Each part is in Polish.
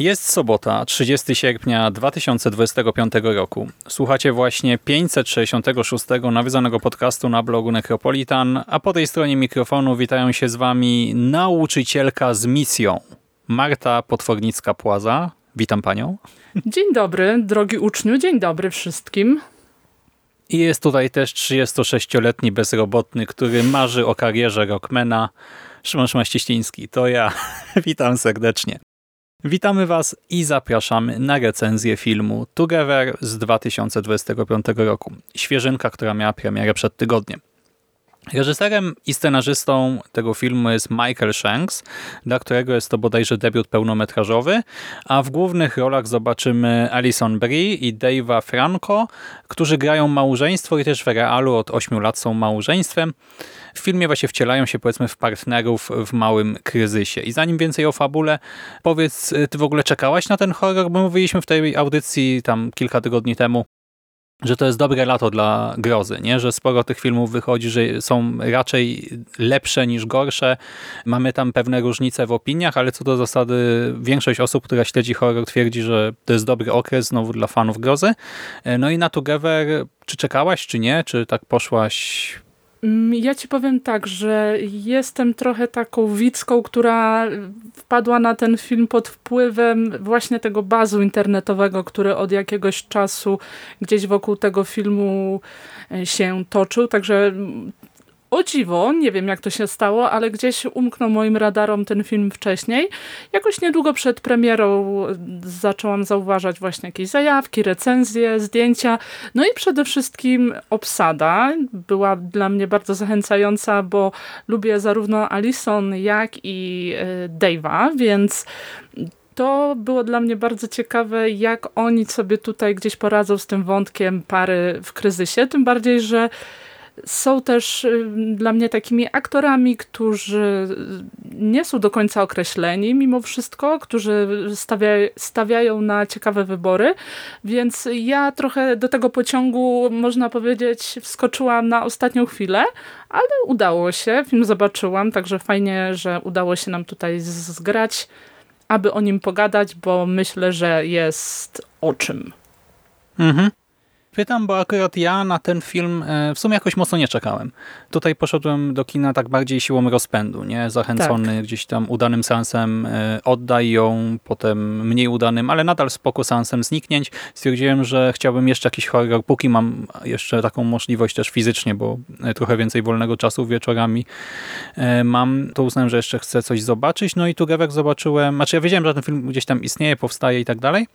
Jest sobota, 30 sierpnia 2025 roku. Słuchacie właśnie 566 nawiązanego podcastu na blogu Necropolitan, a po tej stronie mikrofonu witają się z wami nauczycielka z misją. Marta Potwornicka-Płaza. Witam panią. Dzień dobry, drogi uczniu, dzień dobry wszystkim. I jest tutaj też 36-letni bezrobotny, który marzy o karierze rockmana, Szymon Szmaścieściński. To ja. Witam serdecznie. Witamy Was i zapraszamy na recenzję filmu Together z 2025 roku. Świeżynka, która miała premierę przed tygodniem. Reżyserem i scenarzystą tego filmu jest Michael Shanks, dla którego jest to bodajże debiut pełnometrażowy, a w głównych rolach zobaczymy Alison Brie i Dave'a Franco, którzy grają małżeństwo i też w realu od 8 lat są małżeństwem. W filmie właśnie wcielają się powiedzmy w partnerów w małym kryzysie. I zanim więcej o fabule, powiedz, ty w ogóle czekałaś na ten horror? Bo mówiliśmy w tej audycji tam kilka tygodni temu, że to jest dobre lato dla grozy, nie? że sporo tych filmów wychodzi, że są raczej lepsze niż gorsze. Mamy tam pewne różnice w opiniach, ale co do zasady większość osób, która śledzi horror twierdzi, że to jest dobry okres znowu dla fanów grozy. No i na Together, czy czekałaś, czy nie? Czy tak poszłaś ja ci powiem tak, że jestem trochę taką widzką, która wpadła na ten film pod wpływem właśnie tego bazu internetowego, który od jakiegoś czasu gdzieś wokół tego filmu e, się toczył. Także o dziwo, nie wiem jak to się stało, ale gdzieś umknął moim radarom ten film wcześniej. Jakoś niedługo przed premierą zaczęłam zauważać właśnie jakieś zajawki, recenzje, zdjęcia. No i przede wszystkim obsada była dla mnie bardzo zachęcająca, bo lubię zarówno Alison, jak i e, Dave'a, więc to było dla mnie bardzo ciekawe, jak oni sobie tutaj gdzieś poradzą z tym wątkiem pary w kryzysie. Tym bardziej, że są też y, dla mnie takimi aktorami, którzy nie są do końca określeni mimo wszystko, którzy stawia, stawiają na ciekawe wybory, więc ja trochę do tego pociągu, można powiedzieć, wskoczyłam na ostatnią chwilę, ale udało się, film zobaczyłam, także fajnie, że udało się nam tutaj zgrać, aby o nim pogadać, bo myślę, że jest o czym. Mhm. Pytam, bo akurat ja na ten film e, w sumie jakoś mocno nie czekałem. Tutaj poszedłem do kina tak bardziej siłą rozpędu, nie? Zachęcony tak. gdzieś tam udanym sensem e, oddaj ją, potem mniej udanym, ale nadal spoko sensem zniknięć. Stwierdziłem, że chciałbym jeszcze jakiś horror, póki mam jeszcze taką możliwość też fizycznie, bo e, trochę więcej wolnego czasu wieczorami mam, to uznałem, że jeszcze chcę coś zobaczyć. No i tu Gewek zobaczyłem, znaczy ja wiedziałem, że ten film gdzieś tam istnieje, powstaje i tak dalej,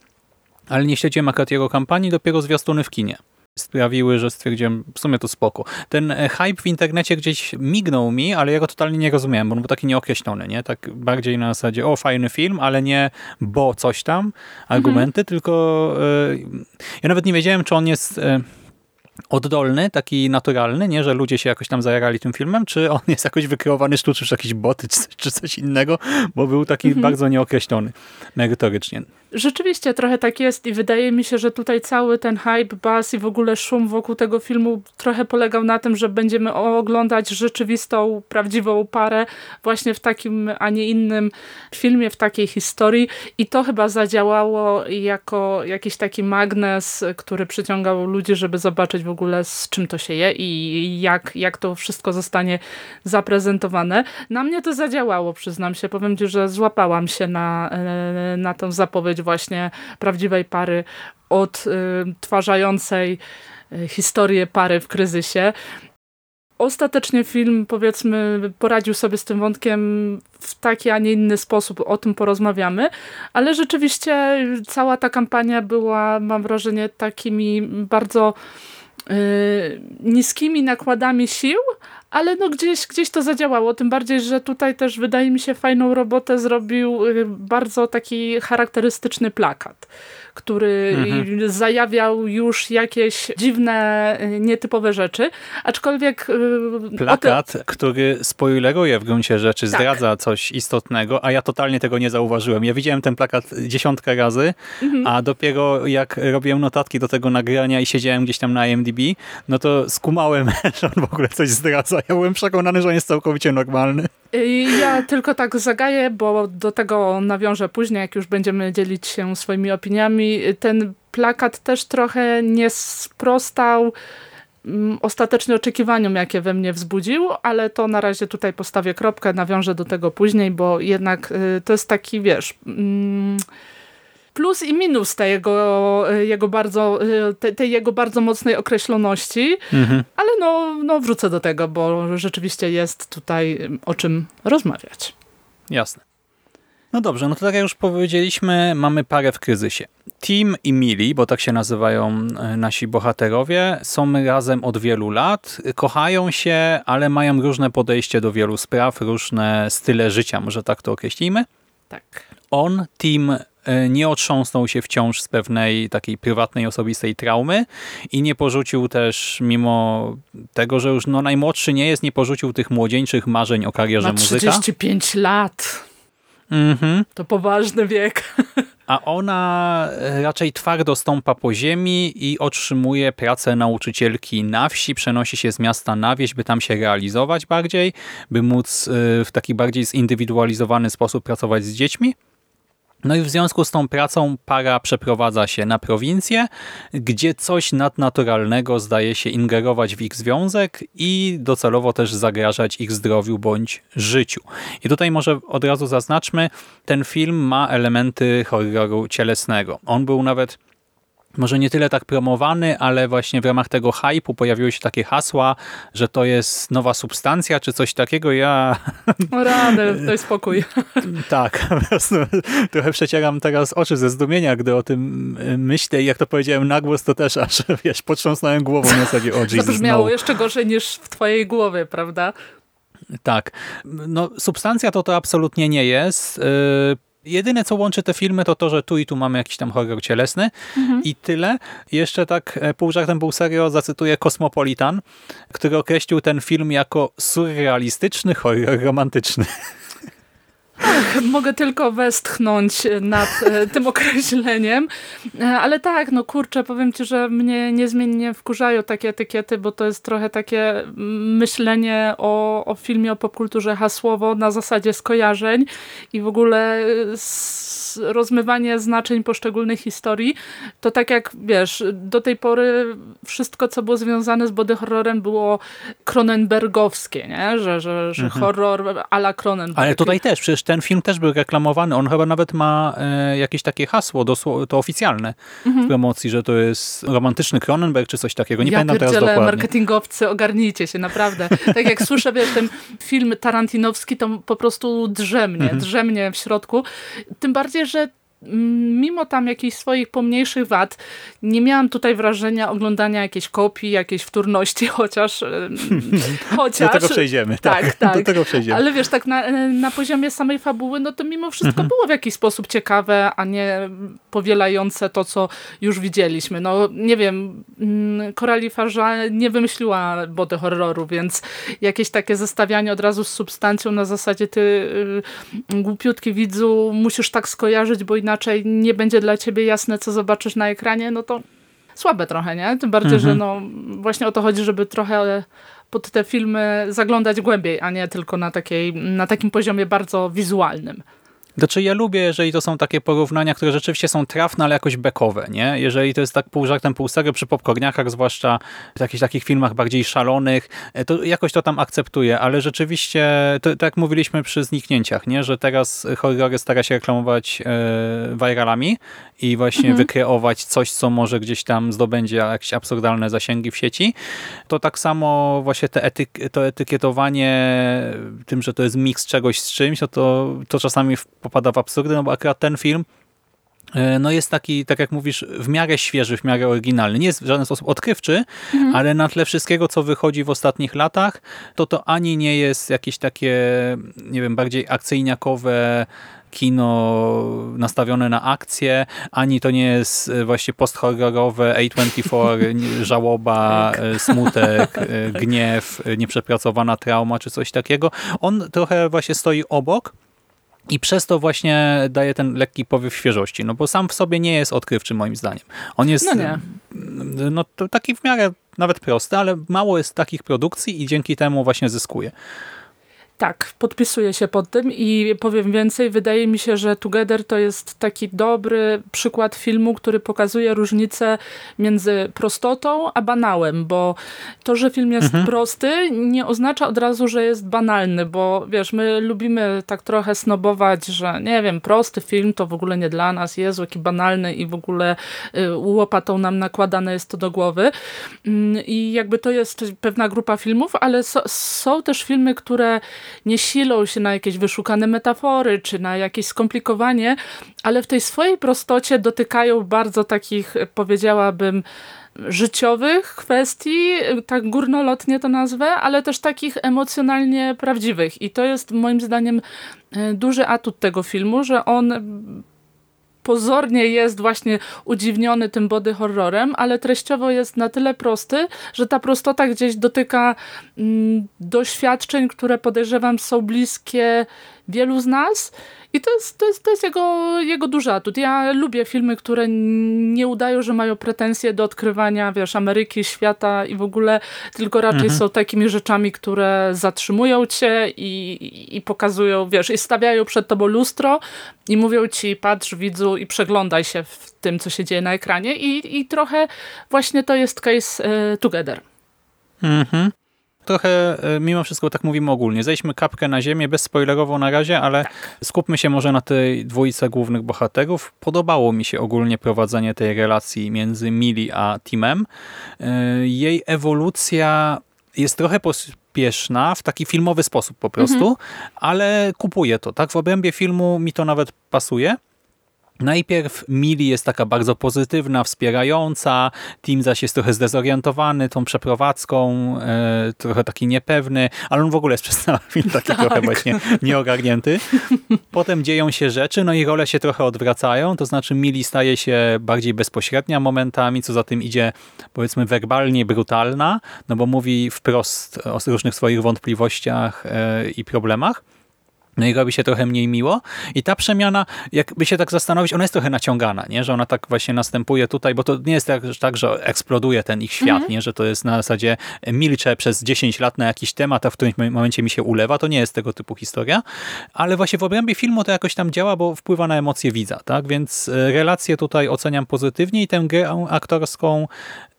ale nie śledziłem akurat jego kampanii, dopiero zwiastuny w kinie sprawiły, że stwierdziłem, w sumie to spoko. Ten e, hype w internecie gdzieś mignął mi, ale ja go totalnie nie rozumiałem, bo on był taki nieokreślony, nie? Tak bardziej na zasadzie, o fajny film, ale nie bo coś tam, argumenty, mhm. tylko y, ja nawet nie wiedziałem, czy on jest... Y, oddolny, taki naturalny, nie, że ludzie się jakoś tam zajarali tym filmem, czy on jest jakoś wykreowany sztucznie, czy jakieś boty, czy, czy coś innego, bo był taki mhm. bardzo nieokreślony merytorycznie. Rzeczywiście trochę tak jest i wydaje mi się, że tutaj cały ten hype, buzz i w ogóle szum wokół tego filmu trochę polegał na tym, że będziemy oglądać rzeczywistą, prawdziwą parę właśnie w takim, a nie innym filmie, w takiej historii i to chyba zadziałało jako jakiś taki magnes, który przyciągał ludzi, żeby zobaczyć w ogóle z czym to się je i jak, jak to wszystko zostanie zaprezentowane. Na mnie to zadziałało, przyznam się. Powiem Ci, że złapałam się na, e, na tą zapowiedź właśnie prawdziwej pary odtwarzającej y, historię pary w kryzysie. Ostatecznie film, powiedzmy, poradził sobie z tym wątkiem w taki, a nie inny sposób, o tym porozmawiamy, ale rzeczywiście cała ta kampania była, mam wrażenie, takimi bardzo niskimi nakładami sił, ale no gdzieś, gdzieś to zadziałało, tym bardziej, że tutaj też wydaje mi się fajną robotę zrobił bardzo taki charakterystyczny plakat który mhm. zajawiał już jakieś dziwne, nietypowe rzeczy, aczkolwiek... Y, Plakat, te... który spoileruje w gruncie rzeczy, tak. zdradza coś istotnego, a ja totalnie tego nie zauważyłem. Ja widziałem ten plakat dziesiątkę razy, mhm. a dopiero jak robiłem notatki do tego nagrania i siedziałem gdzieś tam na IMDb, no to skumałem, że on w ogóle coś zdradza. Ja byłem przekonany, że on jest całkowicie normalny. Ja tylko tak zagaję, bo do tego nawiążę później, jak już będziemy dzielić się swoimi opiniami. Ten plakat też trochę nie sprostał mm, ostatecznie oczekiwaniom, jakie we mnie wzbudził, ale to na razie tutaj postawię kropkę, nawiążę do tego później, bo jednak y, to jest taki, wiesz... Mm, plus i minus tej jego, jego bardzo, tej, tej jego bardzo mocnej określoności, mhm. ale no, no wrócę do tego, bo rzeczywiście jest tutaj o czym rozmawiać. Jasne. No dobrze, no to tak jak już powiedzieliśmy, mamy parę w kryzysie. Tim i Mili, bo tak się nazywają e, nasi bohaterowie, są razem od wielu lat, kochają się, ale mają różne podejście do wielu spraw, różne style życia, może tak to określimy. Tak. On, Tim E, nie otrząsnął się wciąż z pewnej takiej prywatnej, osobistej traumy i nie porzucił też, mimo tego, że już no, najmłodszy nie jest, nie porzucił tych młodzieńczych marzeń o karierze Ma muzyka. 35 lat. Mhm. To poważny wiek. A ona e, raczej twardo stąpa po ziemi i otrzymuje pracę nauczycielki na wsi, przenosi się z miasta na wieś, by tam się realizować bardziej, by móc e, w taki bardziej zindywidualizowany sposób pracować z dziećmi. No i w związku z tą pracą para przeprowadza się na prowincję, gdzie coś nadnaturalnego zdaje się ingerować w ich związek i docelowo też zagrażać ich zdrowiu bądź życiu. I tutaj może od razu zaznaczmy, ten film ma elementy horroru cielesnego. On był nawet może nie tyle tak promowany, ale właśnie w ramach tego hypu pojawiły się takie hasła, że to jest nowa substancja, czy coś takiego. Ja... O radę, daj spokój. tak, po prostu trochę przecieram teraz oczy ze zdumienia, gdy o tym y, myślę i jak to powiedziałem na głos, to też aż, wiesz, potrząsnąłem głową na zasadzie, o Jesus, To brzmiało no. jeszcze gorzej niż w twojej głowie, prawda? Tak. No, substancja to to absolutnie nie jest. Jedyne, co łączy te filmy, to to, że tu i tu mamy jakiś tam horror cielesny mhm. i tyle. Jeszcze tak e, pół żartem, pół serio zacytuję Cosmopolitan, który określił ten film jako surrealistyczny horror romantyczny. Ach, mogę tylko westchnąć nad e, tym określeniem, e, ale tak, no kurczę, powiem ci, że mnie niezmiennie wkurzają takie etykiety, bo to jest trochę takie myślenie o, o filmie, o popkulturze hasłowo na zasadzie skojarzeń i w ogóle rozmywanie znaczeń poszczególnych historii, to tak jak, wiesz, do tej pory wszystko, co było związane z body horrorem było Cronenbergowskie, nie? Że, że, że mhm. horror a la Cronenberg. Ale tutaj też, przecież ten film też był reklamowany, on chyba nawet ma e, jakieś takie hasło, to oficjalne mhm. w promocji, że to jest romantyczny Cronenberg czy coś takiego, nie ja pamiętam teraz dokładnie. marketingowcy, ogarnijcie się, naprawdę. Tak jak słyszę, wiesz, ten film tarantinowski, to po prostu drzemnie, mhm. drzemnie w środku. Tym bardziej, że mimo tam jakichś swoich pomniejszych wad, nie miałam tutaj wrażenia oglądania jakiejś kopii, jakiejś wtórności, chociaż... chociaż do tego przejdziemy. Tak, tak, tak. Do tego przejdziemy. Ale wiesz, tak na, na poziomie samej fabuły, no to mimo wszystko mhm. było w jakiś sposób ciekawe, a nie powielające to, co już widzieliśmy. No nie wiem, Coralie Farza nie wymyśliła body horroru, więc jakieś takie zestawianie od razu z substancją na zasadzie ty y, głupiutki widzu musisz tak skojarzyć, bo inaczej nie będzie dla ciebie jasne, co zobaczysz na ekranie, no to słabe trochę, nie? Tym bardziej, mhm. że no właśnie o to chodzi, żeby trochę pod te filmy zaglądać głębiej, a nie tylko na, takiej, na takim poziomie bardzo wizualnym. Znaczy ja lubię, jeżeli to są takie porównania, które rzeczywiście są trafne, ale jakoś bekowe, nie? Jeżeli to jest tak pół żartem, pół serio przy popcorniakach, zwłaszcza w jakichś takich filmach bardziej szalonych, e, to jakoś to tam akceptuję, ale rzeczywiście, to, tak jak mówiliśmy przy zniknięciach, nie? Że teraz horrory stara się reklamować e, viralami i właśnie mhm. wykreować coś, co może gdzieś tam zdobędzie jakieś absurdalne zasięgi w sieci, to tak samo właśnie te etyk to etykietowanie tym, że to jest miks czegoś z czymś, to, to, to czasami popada w absurdy, no bo akurat ten film e, no jest taki, tak jak mówisz, w miarę świeży, w miarę oryginalny. Nie jest w żaden sposób odkrywczy, mhm. ale na tle wszystkiego, co wychodzi w ostatnich latach, to to ani nie jest jakieś takie, nie wiem, bardziej akcyjniakowe, kino nastawione na akcję, ani to nie jest e, właśnie post-horrorowe A24, żałoba, tak. e, smutek, e, gniew, nieprzepracowana trauma czy coś takiego. On trochę właśnie stoi obok i przez to właśnie daje ten lekki powiew świeżości, no bo sam w sobie nie jest odkrywczy moim zdaniem. On jest no, no to taki w miarę nawet prosty, ale mało jest takich produkcji i dzięki temu właśnie zyskuje. Tak, podpisuję się pod tym i powiem więcej. Wydaje mi się, że Together to jest taki dobry przykład filmu, który pokazuje różnicę między prostotą a banałem, bo to, że film jest mhm. prosty nie oznacza od razu, że jest banalny, bo wiesz, my lubimy tak trochę snobować, że nie wiem, prosty film to w ogóle nie dla nas, Jezu, jaki banalny i w ogóle y, łopatą nam nakładane jest to do głowy. Mm, I jakby to jest pewna grupa filmów, ale so, są też filmy, które nie silą się na jakieś wyszukane metafory, czy na jakieś skomplikowanie, ale w tej swojej prostocie dotykają bardzo takich, powiedziałabym, życiowych kwestii, tak górnolotnie to nazwę, ale też takich emocjonalnie prawdziwych. I to jest moim zdaniem e, duży atut tego filmu, że on pozornie jest właśnie udziwniony tym body horrorem, ale treściowo jest na tyle prosty, że ta prostota gdzieś dotyka mm, doświadczeń, które podejrzewam są bliskie wielu z nas i to jest, to jest, to jest jego, jego duży atut. Ja lubię filmy, które nie udają, że mają pretensje do odkrywania, wiesz, Ameryki, świata i w ogóle, tylko raczej mhm. są takimi rzeczami, które zatrzymują cię i, i, i pokazują, wiesz, i stawiają przed tobą lustro i mówią ci, patrz widzu i przeglądaj się w tym, co się dzieje na ekranie i, i trochę właśnie to jest case y, Together. Mhm trochę e, mimo wszystko tak mówimy ogólnie. Zejdźmy kapkę na ziemię, bezspoilerowo na razie, ale tak. skupmy się może na tej dwójce głównych bohaterów. Podobało mi się ogólnie prowadzenie tej relacji między Mili a Timem. E, jej ewolucja jest trochę pospieszna w taki filmowy sposób po prostu, mhm. ale kupuję to. Tak w obrębie filmu mi to nawet pasuje. Najpierw Mili jest taka bardzo pozytywna, wspierająca, Tim zaś jest trochę zdezorientowany tą przeprowadzką, e, trochę taki niepewny, ale on w ogóle jest przez cały film taki tak. trochę właśnie nieogarnięty. Potem dzieją się rzeczy, no i role się trochę odwracają, to znaczy Mili staje się bardziej bezpośrednia momentami, co za tym idzie powiedzmy werbalnie brutalna, no bo mówi wprost o różnych swoich wątpliwościach e, i problemach. No i robi się trochę mniej miło. I ta przemiana, jakby się tak zastanowić, ona jest trochę naciągana, nie? że ona tak właśnie następuje tutaj, bo to nie jest tak, tak że eksploduje ten ich świat, mhm. nie? że to jest na zasadzie milczę przez 10 lat na jakiś temat, a w którymś momencie mi się ulewa. To nie jest tego typu historia. Ale właśnie w obrębie filmu to jakoś tam działa, bo wpływa na emocje widza. tak? Więc e, relacje tutaj oceniam pozytywnie i tę grę aktorską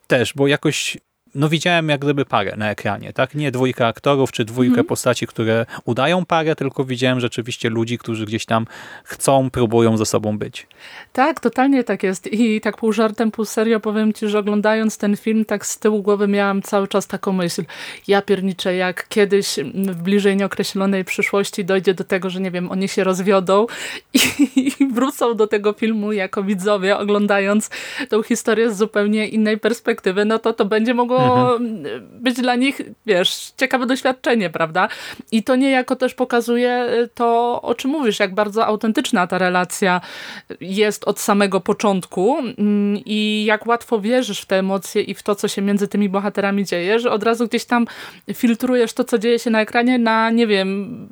też, bo jakoś no widziałem jak gdyby parę na ekranie, tak? Nie dwójkę aktorów, czy dwójkę mm. postaci, które udają parę, tylko widziałem rzeczywiście ludzi, którzy gdzieś tam chcą, próbują ze sobą być. Tak, totalnie tak jest i tak pół żartem, pół serio powiem Ci, że oglądając ten film, tak z tyłu głowy miałam cały czas taką myśl, ja pierniczę, jak kiedyś w bliżej nieokreślonej przyszłości dojdzie do tego, że nie wiem, oni się rozwiodą i, i wrócą do tego filmu jako widzowie, oglądając tą historię z zupełnie innej perspektywy, no to to będzie mogło mhm. być dla nich, wiesz, ciekawe doświadczenie, prawda? I to niejako też pokazuje y, to, o czym mówisz, jak bardzo autentyczna ta relacja jest od samego początku mm, i jak łatwo wierzysz w te emocje i w to, co się między tymi bohaterami dzieje, że od razu gdzieś tam filtrujesz to, co dzieje się na ekranie na, nie wiem,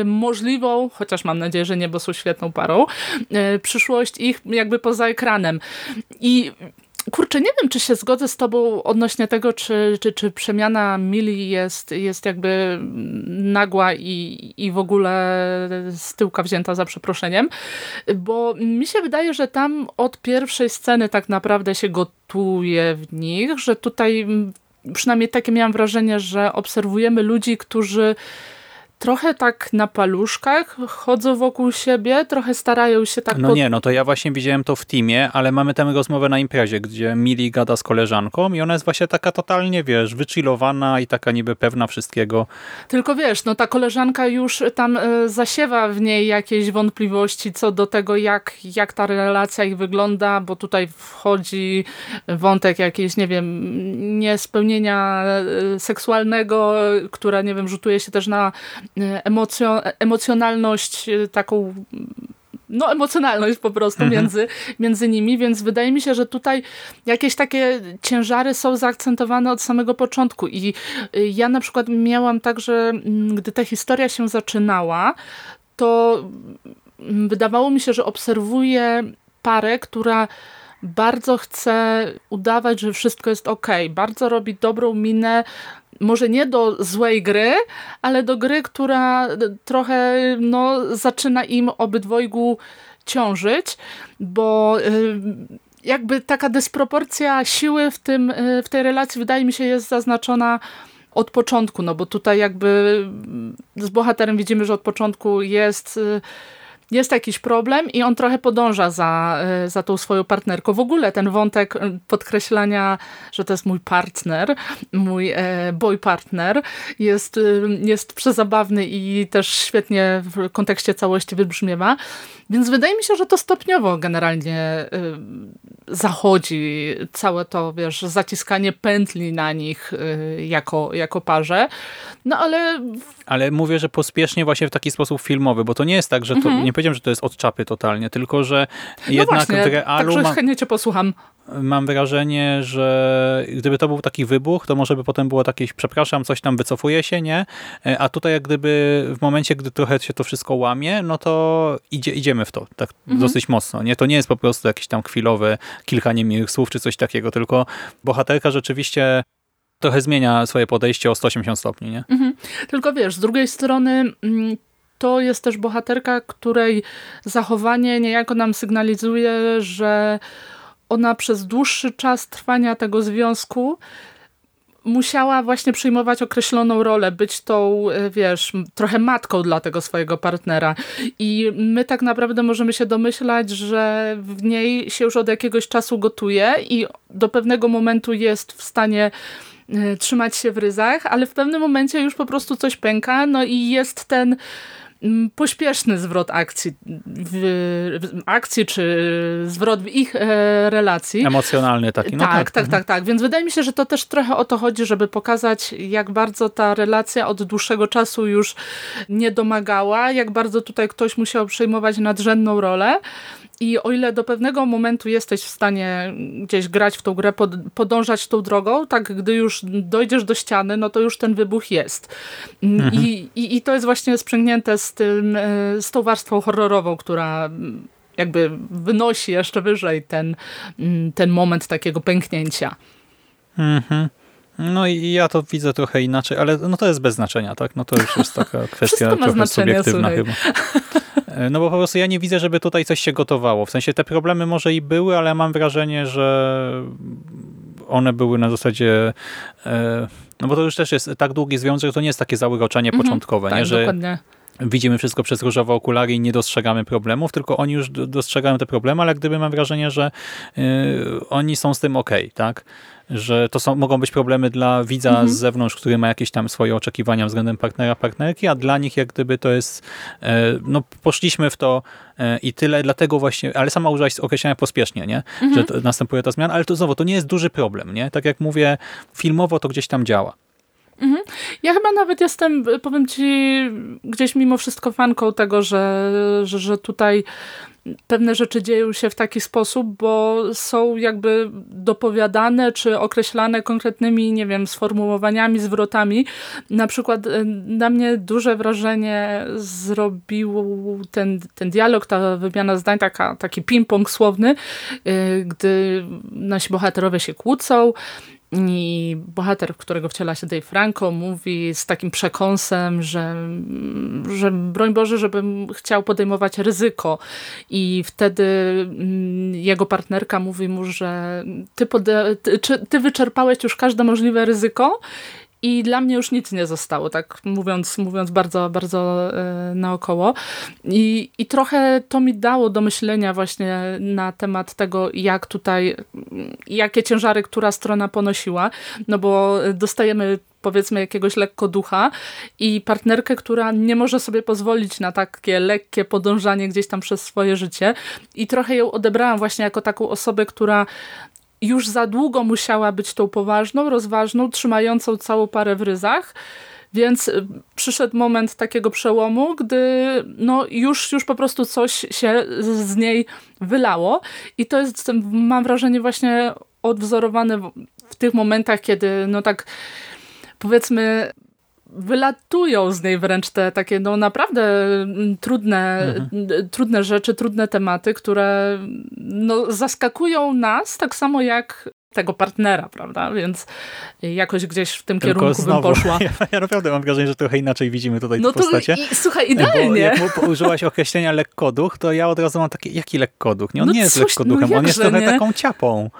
y, możliwą, chociaż mam nadzieję, że nie, bo są świetną parą, y, przyszłość ich jakby poza ekranem. I kurczę, nie wiem, czy się zgodzę z tobą odnośnie tego, czy, czy, czy przemiana Mili jest, jest jakby nagła i, i w ogóle z tyłka wzięta za przeproszeniem, bo mi się wydaje, że tam od pierwszej sceny tak naprawdę się gotuje w nich, że tutaj przynajmniej takie miałam wrażenie, że obserwujemy ludzi, którzy trochę tak na paluszkach chodzą wokół siebie, trochę starają się tak... No pod- nie, no to ja właśnie widziałem to w teamie, ale mamy tę rozmowę na imprezie, gdzie Mili gada z koleżanką i ona jest właśnie taka totalnie, wiesz, wychillowana i taka niby pewna wszystkiego. Tylko wiesz, no ta koleżanka już tam e, zasiewa w niej jakieś wątpliwości co do tego, jak, jak ta relacja ich wygląda, bo tutaj wchodzi wątek jakiejś, nie wiem, niespełnienia e, seksualnego, która, nie wiem, rzutuje się też na emocjo, emocjonalność e, taką no emocjonalność po prostu między, między nimi, więc wydaje mi się, że tutaj jakieś takie ciężary są zaakcentowane od samego początku. I y, ja na przykład miałam tak, że mm, gdy ta historia się zaczynała, to mm, wydawało mi się, że obserwuję parę, która bardzo chce udawać, że wszystko jest ok, bardzo robi dobrą minę, może nie do złej gry, ale do gry, która trochę no, zaczyna im obydwojgu ciążyć, bo y, jakby taka dysproporcja siły w, tym, y, w tej relacji wydaje mi się jest zaznaczona od początku, no bo tutaj jakby z bohaterem widzimy, że od początku jest y, jest jakiś problem i on trochę podąża za, y, za tą swoją partnerką. W ogóle ten wątek y, podkreślania, że to jest mój partner, mój e, boy partner, jest, jest przezabawny i też świetnie w kontekście całości wybrzmiewa. Więc wydaje mi się, że to stopniowo generalnie zachodzi całe to, wiesz, zaciskanie pętli na nich jako, jako parze. No ale Ale mówię, że pospiesznie właśnie w taki sposób filmowy, bo to nie jest tak, że to, nie powiedziałem, że to jest od czapy totalnie, tylko że no jednak właśnie, w realu także ma, chętnie cię posłucham. mam wrażenie, że gdyby to był taki wybuch, to może by potem było takie, przepraszam, coś tam wycofuje się, nie? E, A tutaj jak gdyby w momencie, gdy trochę się to wszystko łamie, no to idzie, idziemy w to, tak dosyć mocno, nie? To nie jest po prostu jakieś tam chwilowe kilka niemiłych słów, czy coś takiego, tylko bohaterka rzeczywiście trochę zmienia swoje podejście o 180 stopni, nie? Tylko wiesz, z drugiej strony mm, to jest też bohaterka, której zachowanie niejako nam sygnalizuje, że ona przez dłuższy czas trwania tego związku musiała właśnie przyjmować określoną rolę, być tą, e, wiesz, trochę matką dla tego swojego partnera. I my tak naprawdę możemy się domyślać, że w niej się już od jakiegoś czasu gotuje i do pewnego momentu jest w stanie trzymać się w ryzach, ale w pewnym momencie już po prostu coś pęka, no i jest ten mm, pośpieszny zwrot akcji, akcji czy zwrot w ich e, relacji. Emocjonalny taki. No tak, tak, tak, tak. Więc wydaje mi się, że to też trochę o to chodzi, żeby pokazać, jak bardzo ta relacja od dłuższego czasu już nie domagała, jak bardzo tutaj ktoś musiał przejmować nadrzędną rolę. I o ile do pewnego momentu jesteś w stanie gdzieś grać w tą grę, pod, podążać tą drogą, tak gdy już dojdziesz do ściany, no to już ten wybuch jest. Mm, I, i, I to jest właśnie sprzęgnięte z, tym, e, z tą warstwą horrorową, która jakby wynosi jeszcze wyżej ten, mm, ten moment takiego pęknięcia. Mhm. No i ja to widzę trochę inaczej, ale no to jest bez znaczenia, tak? No to już jest taka kwestia trochę subiektywna słuchaj. chyba. E, No bo po prostu ja nie widzę, żeby tutaj coś się gotowało. W sensie te problemy może i były, ale mam wrażenie, że one były na zasadzie... e, No bo to już też jest tak długi związek, że to nie jest takie zauroczenie początkowe, Tak, nie? że dokładnie. widzimy wszystko przez różowe okulary i nie dostrzegamy problemów, tylko oni już do- dostrzegają te problemy, ale gdyby mam wrażenie, że y, oni są z tym okej, tak? Że to są, mogą być problemy dla widza Mhm. z zewnątrz, który ma jakieś tam swoje oczekiwania względem partnera, partnerki, a dla nich jak gdyby to jest, e, no poszliśmy w to e, i tyle, dlatego właśnie, ale sama użyłaś określenia pospiesznie, nie? Mhm. Że to, następuje ta zmiana, ale to znowu, to nie jest duży problem, nie? Tak jak mówię, filmowo to gdzieś tam działa. Ja chyba nawet jestem, powiem ci, gdzieś mimo wszystko fanką tego, że, że, że tutaj pewne rzeczy dzieją się w taki sposób, bo są jakby dopowiadane czy określane konkretnymi, nie wiem, sformułowaniami, zwrotami. Na przykład e, na mnie duże wrażenie zrobił ten, ten dialog, ta wymiana zdań, taka, taki ping-pong słowny, e, gdy nasi bohaterowie się kłócą, i bohater, w którego wciela się Dave Franco, mówi z takim przekąsem, że, że broń Boże, żebym chciał podejmować ryzyko. I wtedy mm, jego partnerka mówi mu, że ty, ty, ty wyczerpałeś już każde możliwe ryzyko i dla mnie już nic nie zostało, tak mówiąc, mówiąc bardzo, bardzo e, naokoło. I, I trochę to mi dało do myślenia właśnie na temat tego, jak tutaj, jakie ciężary która strona ponosiła, no bo dostajemy powiedzmy jakiegoś lekko ducha i partnerkę, która nie może sobie pozwolić na takie lekkie podążanie gdzieś tam przez swoje życie i trochę ją odebrałam właśnie jako taką osobę, która już za długo musiała być tą poważną, rozważną, trzymającą całą parę w ryzach, więc y, przyszedł moment takiego przełomu, gdy no już, już po prostu coś się z niej wylało. I to jest, mam wrażenie, właśnie odwzorowane w tych momentach, kiedy no tak powiedzmy wylatują z niej wręcz te takie no naprawdę mm, trudne, mhm. trudne rzeczy, trudne tematy, które no, zaskakują nas tak samo jak tego partnera, prawda? Więc jakoś gdzieś w tym Tylko kierunku znowu, bym poszła. Ja, ja, naprawdę mam wrażenie, że trochę inaczej widzimy tutaj no tę postacie. I, słuchaj, idealnie. Bo jak użyłaś określenia lekkoduch, to ja od razu mam takie, jaki lekkoduch? Nie, on no nie jest coś, lekkoduchem, no on jest trochę nie? taką ciapą.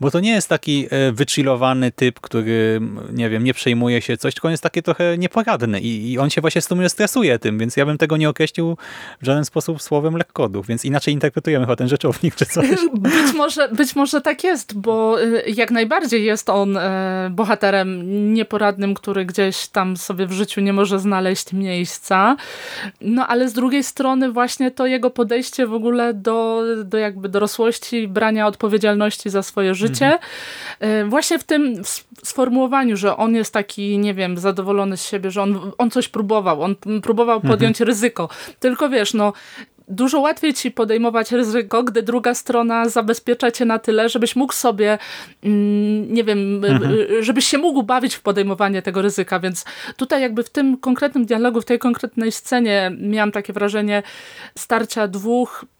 Bo to nie jest taki e, wychillowany typ, który, nie wiem, nie przejmuje się coś, tylko on jest taki trochę nieporadny i, i on się właśnie z tym stresuje tym, więc ja bym tego nie określił w żaden sposób słowem lekkodów, więc inaczej interpretujemy chyba ten rzeczownik czy coś. Być może, być może tak jest, bo e, jak najbardziej jest on e, bohaterem nieporadnym, który gdzieś tam sobie w życiu nie może znaleźć miejsca, no ale z drugiej strony właśnie to jego podejście w ogóle do, do jakby dorosłości, brania odpowiedzialności za swoje życie, życie. Mhm. Właśnie w tym sformułowaniu, że on jest taki, nie wiem, zadowolony z siebie, że on, on coś próbował, on próbował mhm. podjąć ryzyko. Tylko wiesz, no dużo łatwiej ci podejmować ryzyko, gdy druga strona zabezpiecza cię na tyle, żebyś mógł sobie, mm, nie wiem, mhm. żebyś się mógł bawić w podejmowanie tego ryzyka, więc tutaj jakby w tym konkretnym dialogu, w tej konkretnej scenie miałam takie wrażenie starcia dwóch Y,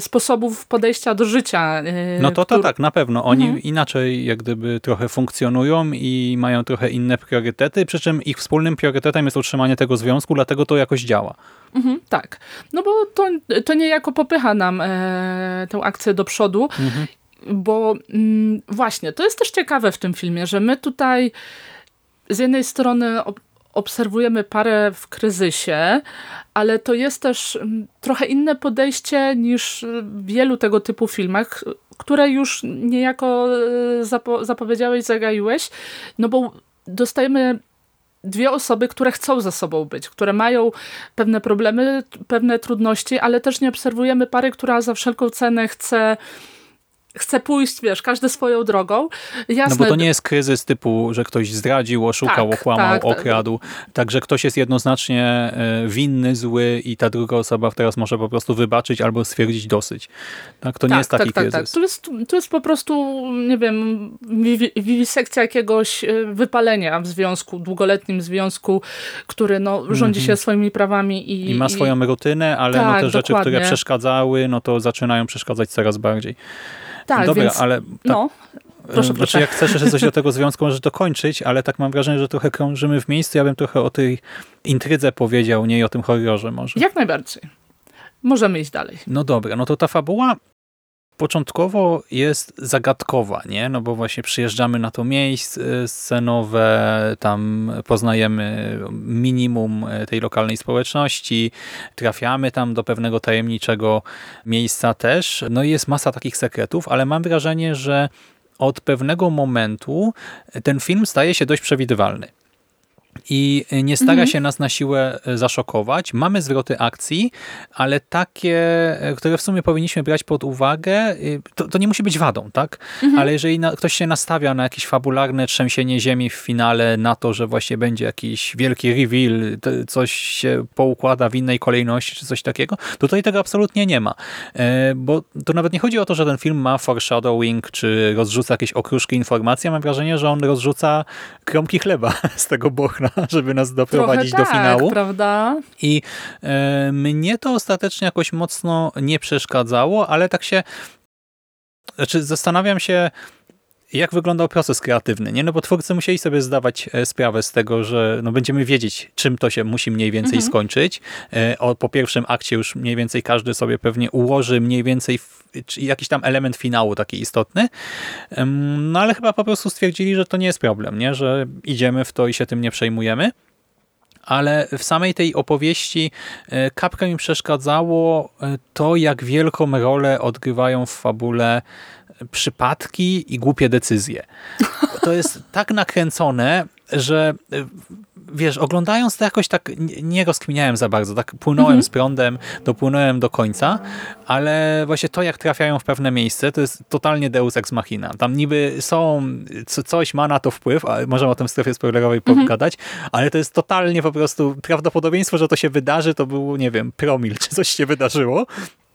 sposobów podejścia do życia. Y, no to, to który... tak, na pewno. Oni mhm. inaczej jak gdyby trochę funkcjonują i mają trochę inne priorytety, przy czym ich wspólnym priorytetem jest utrzymanie tego związku, dlatego to jakoś działa. Mhm, tak. No bo to, to niejako popycha nam e, tę akcję do przodu, mhm. bo mm, właśnie, to jest też ciekawe w tym filmie, że my tutaj z jednej strony obserwujemy parę w kryzysie, ale to jest też mm, trochę inne podejście niż w wielu tego typu filmach, które już niejako e, zapo zapowiedziałeś, zagaiłeś, no bo dostajemy dwie osoby, które chcą ze sobą być, które mają pewne problemy, pewne trudności, ale też nie obserwujemy pary, która za wszelką cenę chce chce pójść, wiesz, każdy swoją drogą. Jasne. No bo to nie jest kryzys typu, że ktoś zdradził, oszukał, tak, okłamał, tak, okradł. Także ktoś jest jednoznacznie e, winny, zły i ta druga osoba teraz może po prostu wybaczyć albo stwierdzić dosyć. Tak, to nie tak, jest taki tak, tak, kryzys. Tak. Tu, jest, tu jest po prostu, nie wiem, wiwisekcja jakiegoś e, wypalenia w związku, długoletnim związku, który no, rządzi się mhm. swoimi prawami. I, I ma swoją rutynę, ale no, te rzeczy, dokładnie. które przeszkadzały, no to zaczynają przeszkadzać coraz bardziej. Tak, Dobra, więc, ale... Tak, no. Proszę, znaczy, proszę. jak chcesz jeszcze coś do tego związku, możesz dokończyć, ale tak mam wrażenie, że trochę krążymy w miejscu. Ja bym trochę o tej intrydze powiedział, nie o tym horrorze może. Jak najbardziej. Możemy iść dalej. No dobra, no to ta fabuła początkowo jest zagadkowa, nie? No bo właśnie przyjeżdżamy na to miejsce scenowe, tam poznajemy minimum e, tej lokalnej społeczności, trafiamy tam do pewnego tajemniczego miejsca też. No i jest masa takich sekretów, ale mam wrażenie, że od pewnego momentu ten film staje się dość przewidywalny i nie stara mhm. się nas na siłę e, zaszokować. Mamy zwroty akcji, ale takie, e, które w sumie powinniśmy brać pod uwagę, y, to, to nie musi być wadą, tak? Mhm. Ale jeżeli na, ktoś się nastawia na jakieś fabularne trzęsienie ziemi w finale, na to, że właśnie będzie jakiś wielki reveal, coś się poukłada w innej kolejności, czy coś takiego, to tutaj tego absolutnie nie ma. E, bo to nawet nie chodzi o to, że ten film ma foreshadowing, czy rozrzuca jakieś okruszki informacji. Mam wrażenie, że on rozrzuca kromki chleba z tego bochna żeby nas doprowadzić Trochę do tak, finału. prawda? I e, mnie to ostatecznie jakoś mocno nie przeszkadzało, ale tak się znaczy zastanawiam się jak wyglądał proces kreatywny, nie? No bo twórcy musieli sobie zdawać e, sprawę z tego, że no będziemy wiedzieć, czym to się musi mniej więcej mhm. skończyć. E, o, po pierwszym akcie już mniej więcej każdy sobie pewnie ułoży mniej więcej jakiś tam element finału taki istotny. No ale chyba po prostu stwierdzili, że to nie jest problem, nie? Że idziemy w to i się tym nie przejmujemy ale w samej tej opowieści e, kapkę mi przeszkadzało to, jak wielką rolę odgrywają w fabule przypadki i głupie decyzje. To jest tak nakręcone, że e, wiesz, oglądając to jakoś tak nie rozkminiałem za bardzo, tak płynąłem mhm. z prądem, dopłynąłem do końca, ale właśnie to, jak trafiają w pewne miejsce, to jest totalnie deus ex machina. Tam niby są, coś ma na to wpływ, a możemy o tym w strefie spoilerowej mhm. pogadać, ale to jest totalnie po prostu prawdopodobieństwo, że to się wydarzy, to był, nie wiem, promil, czy coś się wydarzyło,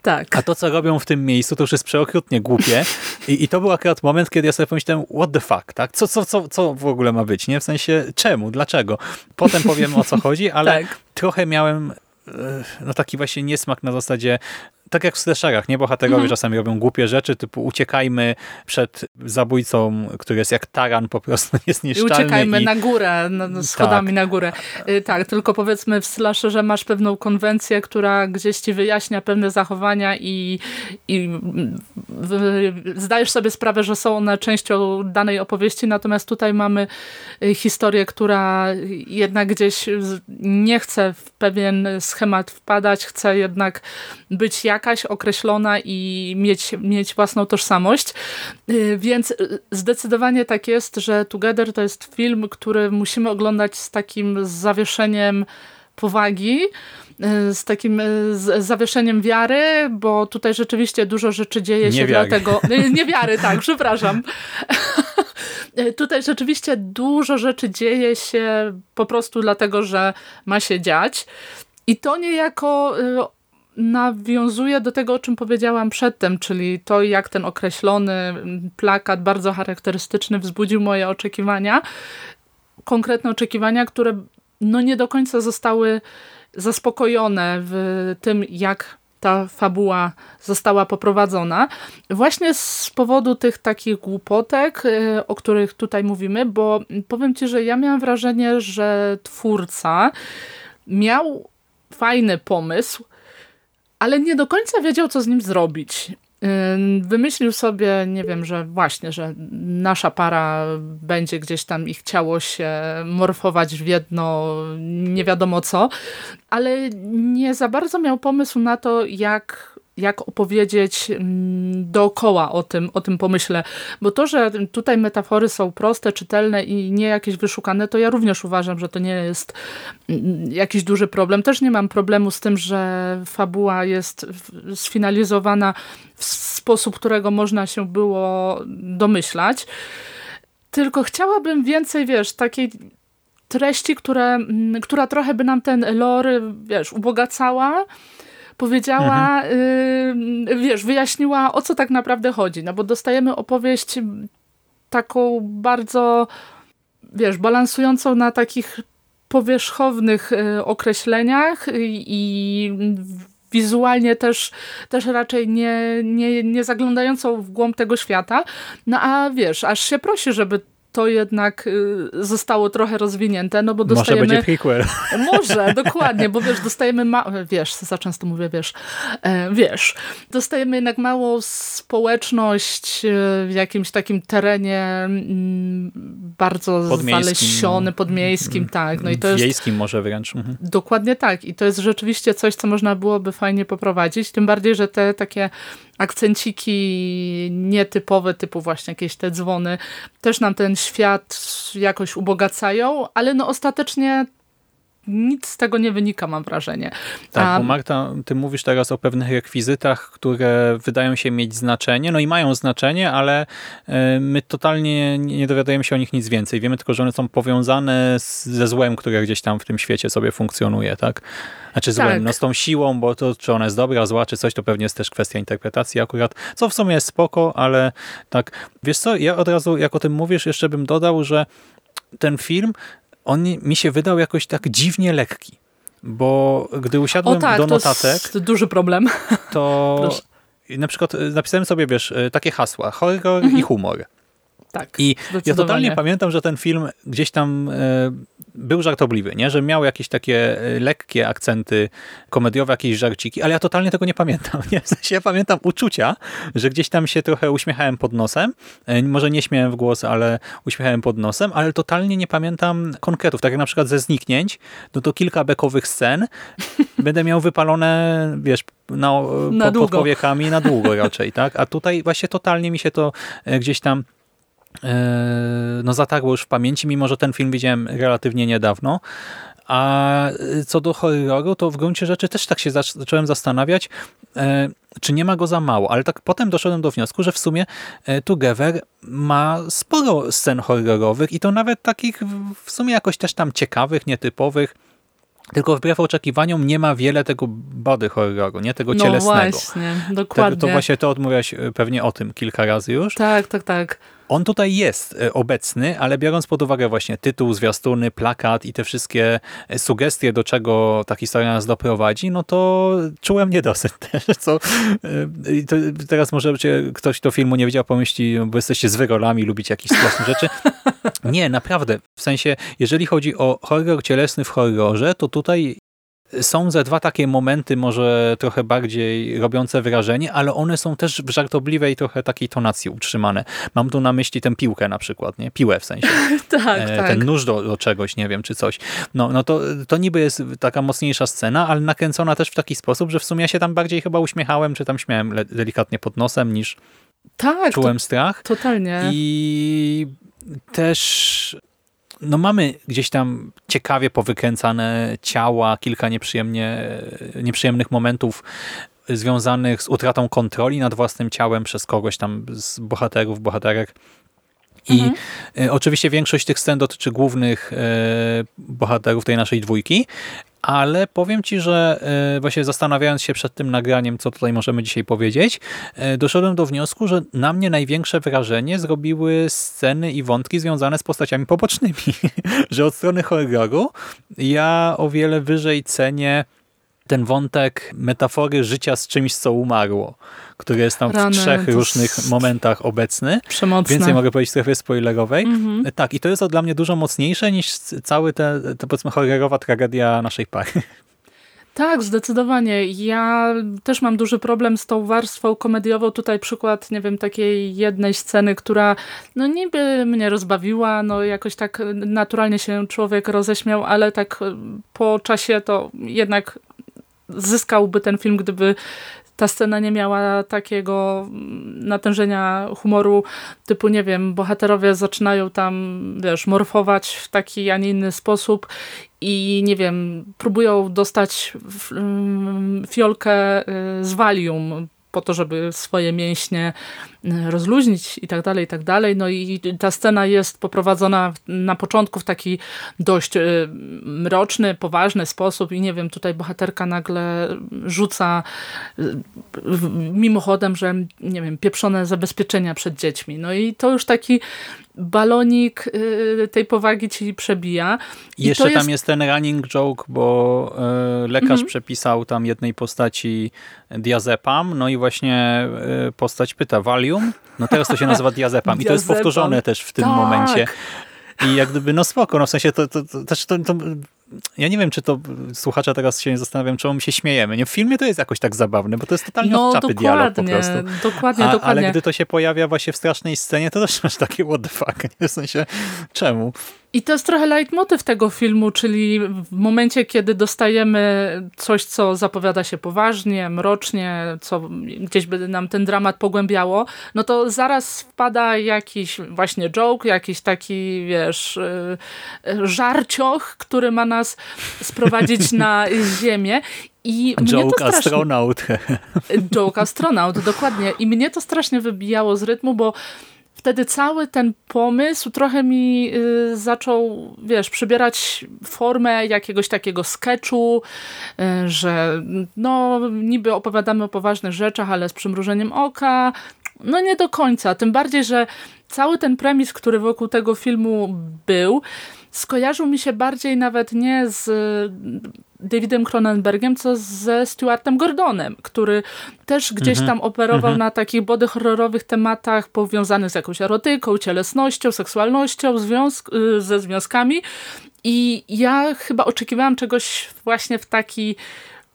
tak. A to, co robią w tym miejscu, to już jest przeokrutnie głupie. I, I to był akurat moment, kiedy ja sobie pomyślałem, what the fuck, tak? Co, co, co, co w ogóle ma być, nie? W sensie, czemu, dlaczego? Potem powiem, o co chodzi, ale tak. trochę miałem e, no taki właśnie niesmak na zasadzie tak jak w slasherach, nie? Bohaterowie mhm. czasami robią głupie rzeczy, typu uciekajmy przed zabójcą, który jest jak taran, po prostu jest nieszczalny. I uciekajmy i... na górę, no, schodami tak. na górę. Y, tak, tylko powiedzmy w slasherze masz pewną konwencję, która gdzieś ci wyjaśnia pewne zachowania i, i zdajesz sobie sprawę, że są one częścią danej opowieści, natomiast tutaj mamy y, historię, która jednak gdzieś nie chce w pewien schemat wpadać, chce jednak być jak jakaś określona i mieć, mieć własną tożsamość. Y, więc zdecydowanie tak jest, że Together to jest film, który musimy oglądać z takim zawieszeniem powagi, y, z takim y, z zawieszeniem wiary, bo tutaj rzeczywiście dużo rzeczy dzieje się Niewiary. dlatego... Niewiary, tak, przepraszam. tutaj rzeczywiście dużo rzeczy dzieje się po prostu dlatego, że ma się dziać. I to niejako nawiązuje do tego, o czym powiedziałam przedtem, czyli to, jak ten określony plakat, bardzo charakterystyczny, wzbudził moje oczekiwania. Konkretne oczekiwania, które no nie do końca zostały zaspokojone w tym, jak ta fabuła została poprowadzona. Właśnie z powodu tych takich głupotek, y, o których tutaj mówimy, bo powiem Ci, że ja miałam wrażenie, że twórca miał fajny pomysł, ale nie do końca wiedział, co z nim zrobić. Wymyślił sobie, nie wiem, że właśnie, że nasza para będzie gdzieś tam ich ciało się morfować w jedno nie wiadomo co, ale nie za bardzo miał pomysł na to, jak jak opowiedzieć mm, dookoła o tym, o tym pomyśle. Bo to, że tutaj metafory są proste, czytelne i nie jakieś wyszukane, to ja również uważam, że to nie jest mm, jakiś duży problem. Też nie mam problemu z tym, że fabuła jest sfinalizowana w sposób, którego można się było domyślać. Tylko chciałabym więcej, wiesz, takiej treści, które, mm, która trochę by nam ten lore, wiesz, ubogacała, powiedziała, mhm. y, wiesz, wyjaśniła o co tak naprawdę chodzi, no bo dostajemy opowieść taką bardzo, wiesz, balansującą na takich powierzchownych y, określeniach i wizualnie też, też raczej nie, nie, nie zaglądającą w głąb tego świata. No a wiesz, aż się prosi, żeby to jednak y, zostało trochę rozwinięte, no bo dostajemy... Może będzie prequel. Może, dokładnie, bo wiesz, dostajemy, ma... wiesz, za często mówię, wiesz, e, wiesz, dostajemy jednak małą społeczność e, w jakimś takim terenie mm, bardzo podmiejskim. zalesiony, podmiejskim, mm, tak. No i to jest, Wiejskim może wręcz. Mhm. Dokładnie tak i to jest rzeczywiście coś, co można byłoby fajnie poprowadzić, tym bardziej, że te takie akcenciki nietypowe, typu właśnie jakieś te dzwony, też nam ten świat jakoś ubogacają, ale no ostatecznie nic z tego nie wynika, mam wrażenie. Tak, A... bo Marta, ty mówisz teraz o pewnych rekwizytach, które wydają się mieć znaczenie, no i mają znaczenie, ale e, my totalnie nie dowiadujemy się o nich nic więcej. Wiemy tylko, że one są powiązane ze złem, które gdzieś tam w tym świecie sobie funkcjonuje, tak? Znaczy złem, tak. no z tą siłą, bo to czy ona jest dobra, zła, czy coś, to pewnie jest też kwestia interpretacji akurat, co w sumie jest spoko, ale tak, wiesz co, ja od razu, jak o tym mówisz, jeszcze bym dodał, że ten film on mi się wydał jakoś tak dziwnie lekki. Bo gdy usiadłem o, tak, do notatek... To duży problem. To na przykład e, napisałem sobie, wiesz, e, takie hasła. Horror mhm. i humor. Tak. I ja totalnie pamiętam, że ten film gdzieś tam e, był żartobliwy, nie? że miał jakieś takie e, lekkie akcenty komediowe, jakieś żarciki, ale ja totalnie tego nie pamiętam. Nie? W sensie ja pamiętam uczucia, że gdzieś tam się trochę uśmiechałem pod nosem. E, może nie śmiałem w głos, ale uśmiechałem pod nosem, ale totalnie nie pamiętam konkretów. Tak jak na przykład ze zniknięć, no to kilka bekowych scen będę miał wypalone, wiesz, na, na pod powiekami na długo raczej, tak? A tutaj właśnie totalnie mi się to gdzieś tam E, no zatarło już w pamięci, mimo że ten film widziałem relatywnie niedawno. A co do horroru, to w gruncie rzeczy też tak się zacząłem zastanawiać, e, czy nie ma go za mało, ale tak potem doszedłem do wniosku, że w sumie e, Together ma sporo scen horrorowych i to nawet takich w sumie jakoś też tam ciekawych, nietypowych, tylko wbrew oczekiwaniom nie ma wiele tego body horroru, nie tego no cielesnego. No właśnie, dokładnie. To, to właśnie to odmówiłaś pewnie o tym kilka razy już. Tak, tak, tak. On tutaj jest e, obecny, ale biorąc pod uwagę właśnie tytuł, zwiastuny, plakat i te wszystkie e, sugestie, do czego ta historia nas doprowadzi, no to czułem niedosyt też. Co, e, teraz może ktoś, kto filmu nie widział, pomyśli, bo jesteście zwyrolami, lubicie jakieś straszne rzeczy. Nie, naprawdę. W sensie, jeżeli chodzi o horror cielesny w horrorze, to tutaj są ze dwa takie momenty, może trochę bardziej robiące wrażenie, ale one są też w żartobliwej trochę takiej tonacji utrzymane. Mam tu na myśli tę piłkę na przykład, nie? Piłę w sensie. tak, e, tak. Ten nóż do, do, czegoś, nie wiem, czy coś. No, no to, to niby jest taka mocniejsza scena, ale nakręcona też w taki sposób, że w sumie ja się tam bardziej chyba uśmiechałem, czy tam śmiałem delikatnie pod nosem, niż tak, czułem to, strach. Totalnie. I też no mamy gdzieś tam ciekawie powykręcane ciała, kilka nieprzyjemnie, nieprzyjemnych momentów związanych z utratą kontroli nad własnym ciałem przez kogoś tam z bohaterów, bohaterek. I mhm. E, oczywiście większość tych scen dotyczy głównych e, bohaterów tej naszej dwójki, ale powiem Ci, że e, właśnie zastanawiając się przed tym nagraniem, co tutaj możemy dzisiaj powiedzieć, doszedłem do wniosku, że na mnie największe wrażenie zrobiły sceny i wątki związane z postaciami pobocznymi. że od strony horroru ja o wiele wyżej cenię ten wątek metafory życia z czymś, co umarło, który jest tam Rany, w trzech różnych momentach obecny. Przemocne. Więcej mogę powiedzieć w strefie spoilerowej. Mm -hmm. Tak, i to jest dla mnie dużo mocniejsze niż cały te, te powiedzmy horrorowa tragedia naszej pary. Tak, zdecydowanie. Ja też mam duży problem z tą warstwą komediową. Tutaj przykład, nie wiem, takiej jednej sceny, która no niby mnie rozbawiła, no jakoś tak naturalnie się człowiek roześmiał, ale tak po czasie to jednak zyskałby ten film, gdyby ta scena nie miała takiego natężenia humoru, typu, nie wiem, bohaterowie zaczynają tam, wiesz, morfować w taki, a nie inny sposób i, nie wiem, próbują dostać fiolkę y, z Valium po to, żeby swoje mięśnie e, rozluźnić i tak dalej, i tak dalej. No i ta scena jest poprowadzona na początku w taki dość e, mroczny, poważny sposób i nie wiem, tutaj bohaterka nagle rzuca e, mimochodem, że nie wiem, pieprzone zabezpieczenia przed dziećmi. No i to już taki balonik y, tej powagi ci przebija. I jeszcze tam jest ten running joke, bo y, lekarz mhm. przepisał tam jednej postaci diazepam, no i właśnie y, postać pyta Valium, no teraz to się nazywa diazepam i to jest powtórzone też w tym tak. momencie. I jak gdyby, no spoko, no w sensie to, to, to to, to, ja nie wiem, czy to słuchacza teraz się zastanawiam, czemu my się śmiejemy. Nie, w filmie to jest jakoś tak zabawne, bo to jest totalnie no, odczapy dialog po prostu. Dokładnie, A, dokładnie. Ale gdy to się pojawia właśnie w strasznej scenie, to też masz takie what the fuck, nie? w sensie czemu? I to jest trochę leitmotyw tego filmu, czyli w momencie, kiedy dostajemy coś, co zapowiada się poważnie, mrocznie, co gdzieś by nam ten dramat pogłębiało, no to zaraz wpada jakiś właśnie joke, jakiś taki, wiesz, y, żarcioch, który ma nas sprowadzić na ziemię. I Joke astronaut. Joke astronaut, dokładnie. I mnie to strasznie wybijało z rytmu, bo wtedy cały ten pomysł trochę mi y, zaczął, wiesz, przybierać formę jakiegoś takiego sketchu, y, że no niby opowiadamy o poważnych rzeczach, ale z przymrużeniem oka. No nie do końca, tym bardziej, że cały ten premis, który wokół tego filmu był, skojarzył mi się bardziej nawet nie z Davidem Cronenbergiem, co ze Stuartem Gordonem, który też gdzieś mhm. tam operował mhm. na takich body horrorowych tematach powiązanych z jakąś erotyką, cielesnością, seksualnością, związk y, ze związkami. I ja chyba oczekiwałam czegoś właśnie w taki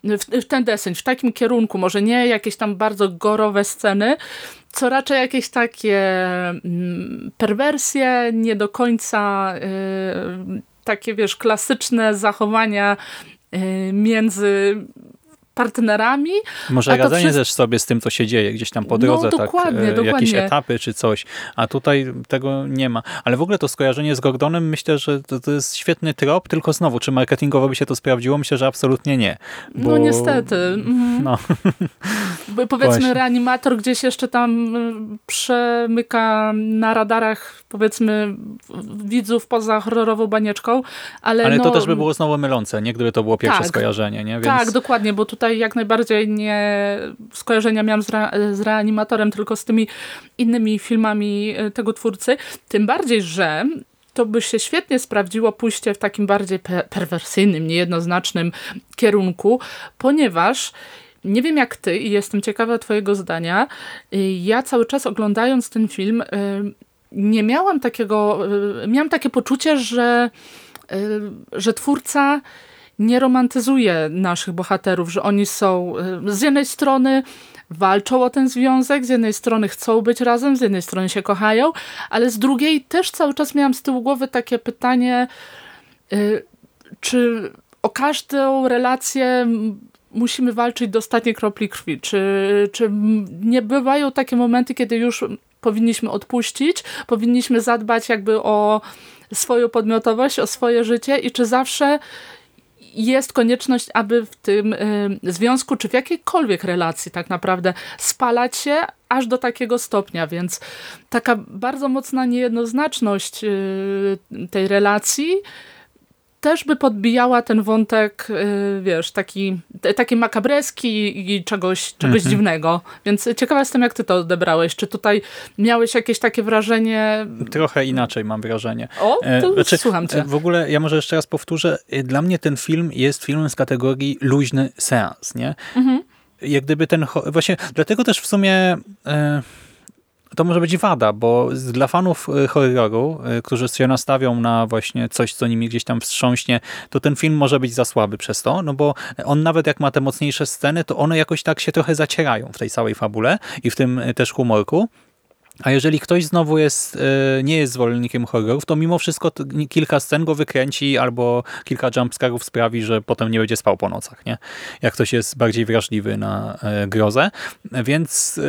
w, w ten deseń, w takim kierunku, może nie jakieś tam bardzo gorowe sceny, co raczej jakieś takie mm, perwersje, nie do końca y, takie, wiesz, klasyczne zachowania y, między partnerami. Może radzenie wszystko... też sobie z tym, co się dzieje gdzieś tam po no, drodze, no, dokładnie, tak, dokładnie. jakieś etapy czy coś, a tutaj tego nie ma. Ale w ogóle to skojarzenie z Gordonem myślę, że to, to jest świetny trop, tylko znowu, czy marketingowo by się to sprawdziło? Myślę, że absolutnie nie. Bo... No niestety. Mhm. No. Powiedzmy Właśnie. reanimator gdzieś jeszcze tam y, przemyka na radarach powiedzmy widzów poza horrorową banieczką, ale Ale no... to też by było znowu mylące, nie? Gdyby to było pierwsze tak, skojarzenie, nie? Więc... Tak, dokładnie, bo tutaj tutaj jak najbardziej nie skojarzenia miałam z, z reanimatorem, tylko z tymi innymi filmami e, tego twórcy. Tym bardziej, że to by się świetnie sprawdziło pójście w takim bardziej pe perwersyjnym, niejednoznacznym kierunku, ponieważ nie wiem jak ty i jestem ciekawa twojego zdania. E, ja cały czas oglądając ten film e, nie miałam takiego, miałam takie poczucie, że, że twórca nie romantyzuje naszych bohaterów, że oni są y, z jednej strony walczą o ten związek, z jednej strony chcą być razem, z jednej strony się kochają, ale z drugiej też cały czas miałam z tyłu głowy takie pytanie, y, czy o każdą relację musimy walczyć do ostatniej kropli krwi, czy, czy nie bywają takie momenty, kiedy już powinniśmy odpuścić, powinniśmy zadbać jakby o swoją podmiotowość, o swoje życie i czy zawsze jest konieczność, aby w tym y, związku, czy w jakiejkolwiek relacji tak naprawdę spalać się aż do takiego stopnia, więc taka bardzo mocna niejednoznaczność y, tej relacji też by podbijała ten wątek, y, wiesz, taki, taki makabreski i czegoś, czegoś mhm. dziwnego. Więc ciekawa jestem, jak ty to odebrałeś. Czy tutaj miałeś jakieś takie wrażenie? Trochę inaczej mam wrażenie. O, to e, znaczy, słucham cię. W ogóle, ja może jeszcze raz powtórzę, e, dla mnie ten film jest filmem z kategorii luźny seans, nie? Mhm. Jak gdyby ten, właśnie dlatego też w sumie... E, to może być wada, bo dla fanów y, horroru, y, którzy się nastawią na właśnie coś, co nimi gdzieś tam wstrząśnie, to ten film może być za słaby przez to, no bo on nawet jak ma te mocniejsze sceny, to one jakoś tak się trochę zacierają w tej całej fabule i w tym y, też humorku. A jeżeli ktoś znowu jest, nie jest zwolennikiem horrorów, to mimo wszystko kilka scen go wykręci albo kilka jumpscarów sprawi, że potem nie będzie spał po nocach, nie? Jak ktoś jest bardziej wrażliwy na grozę. Więc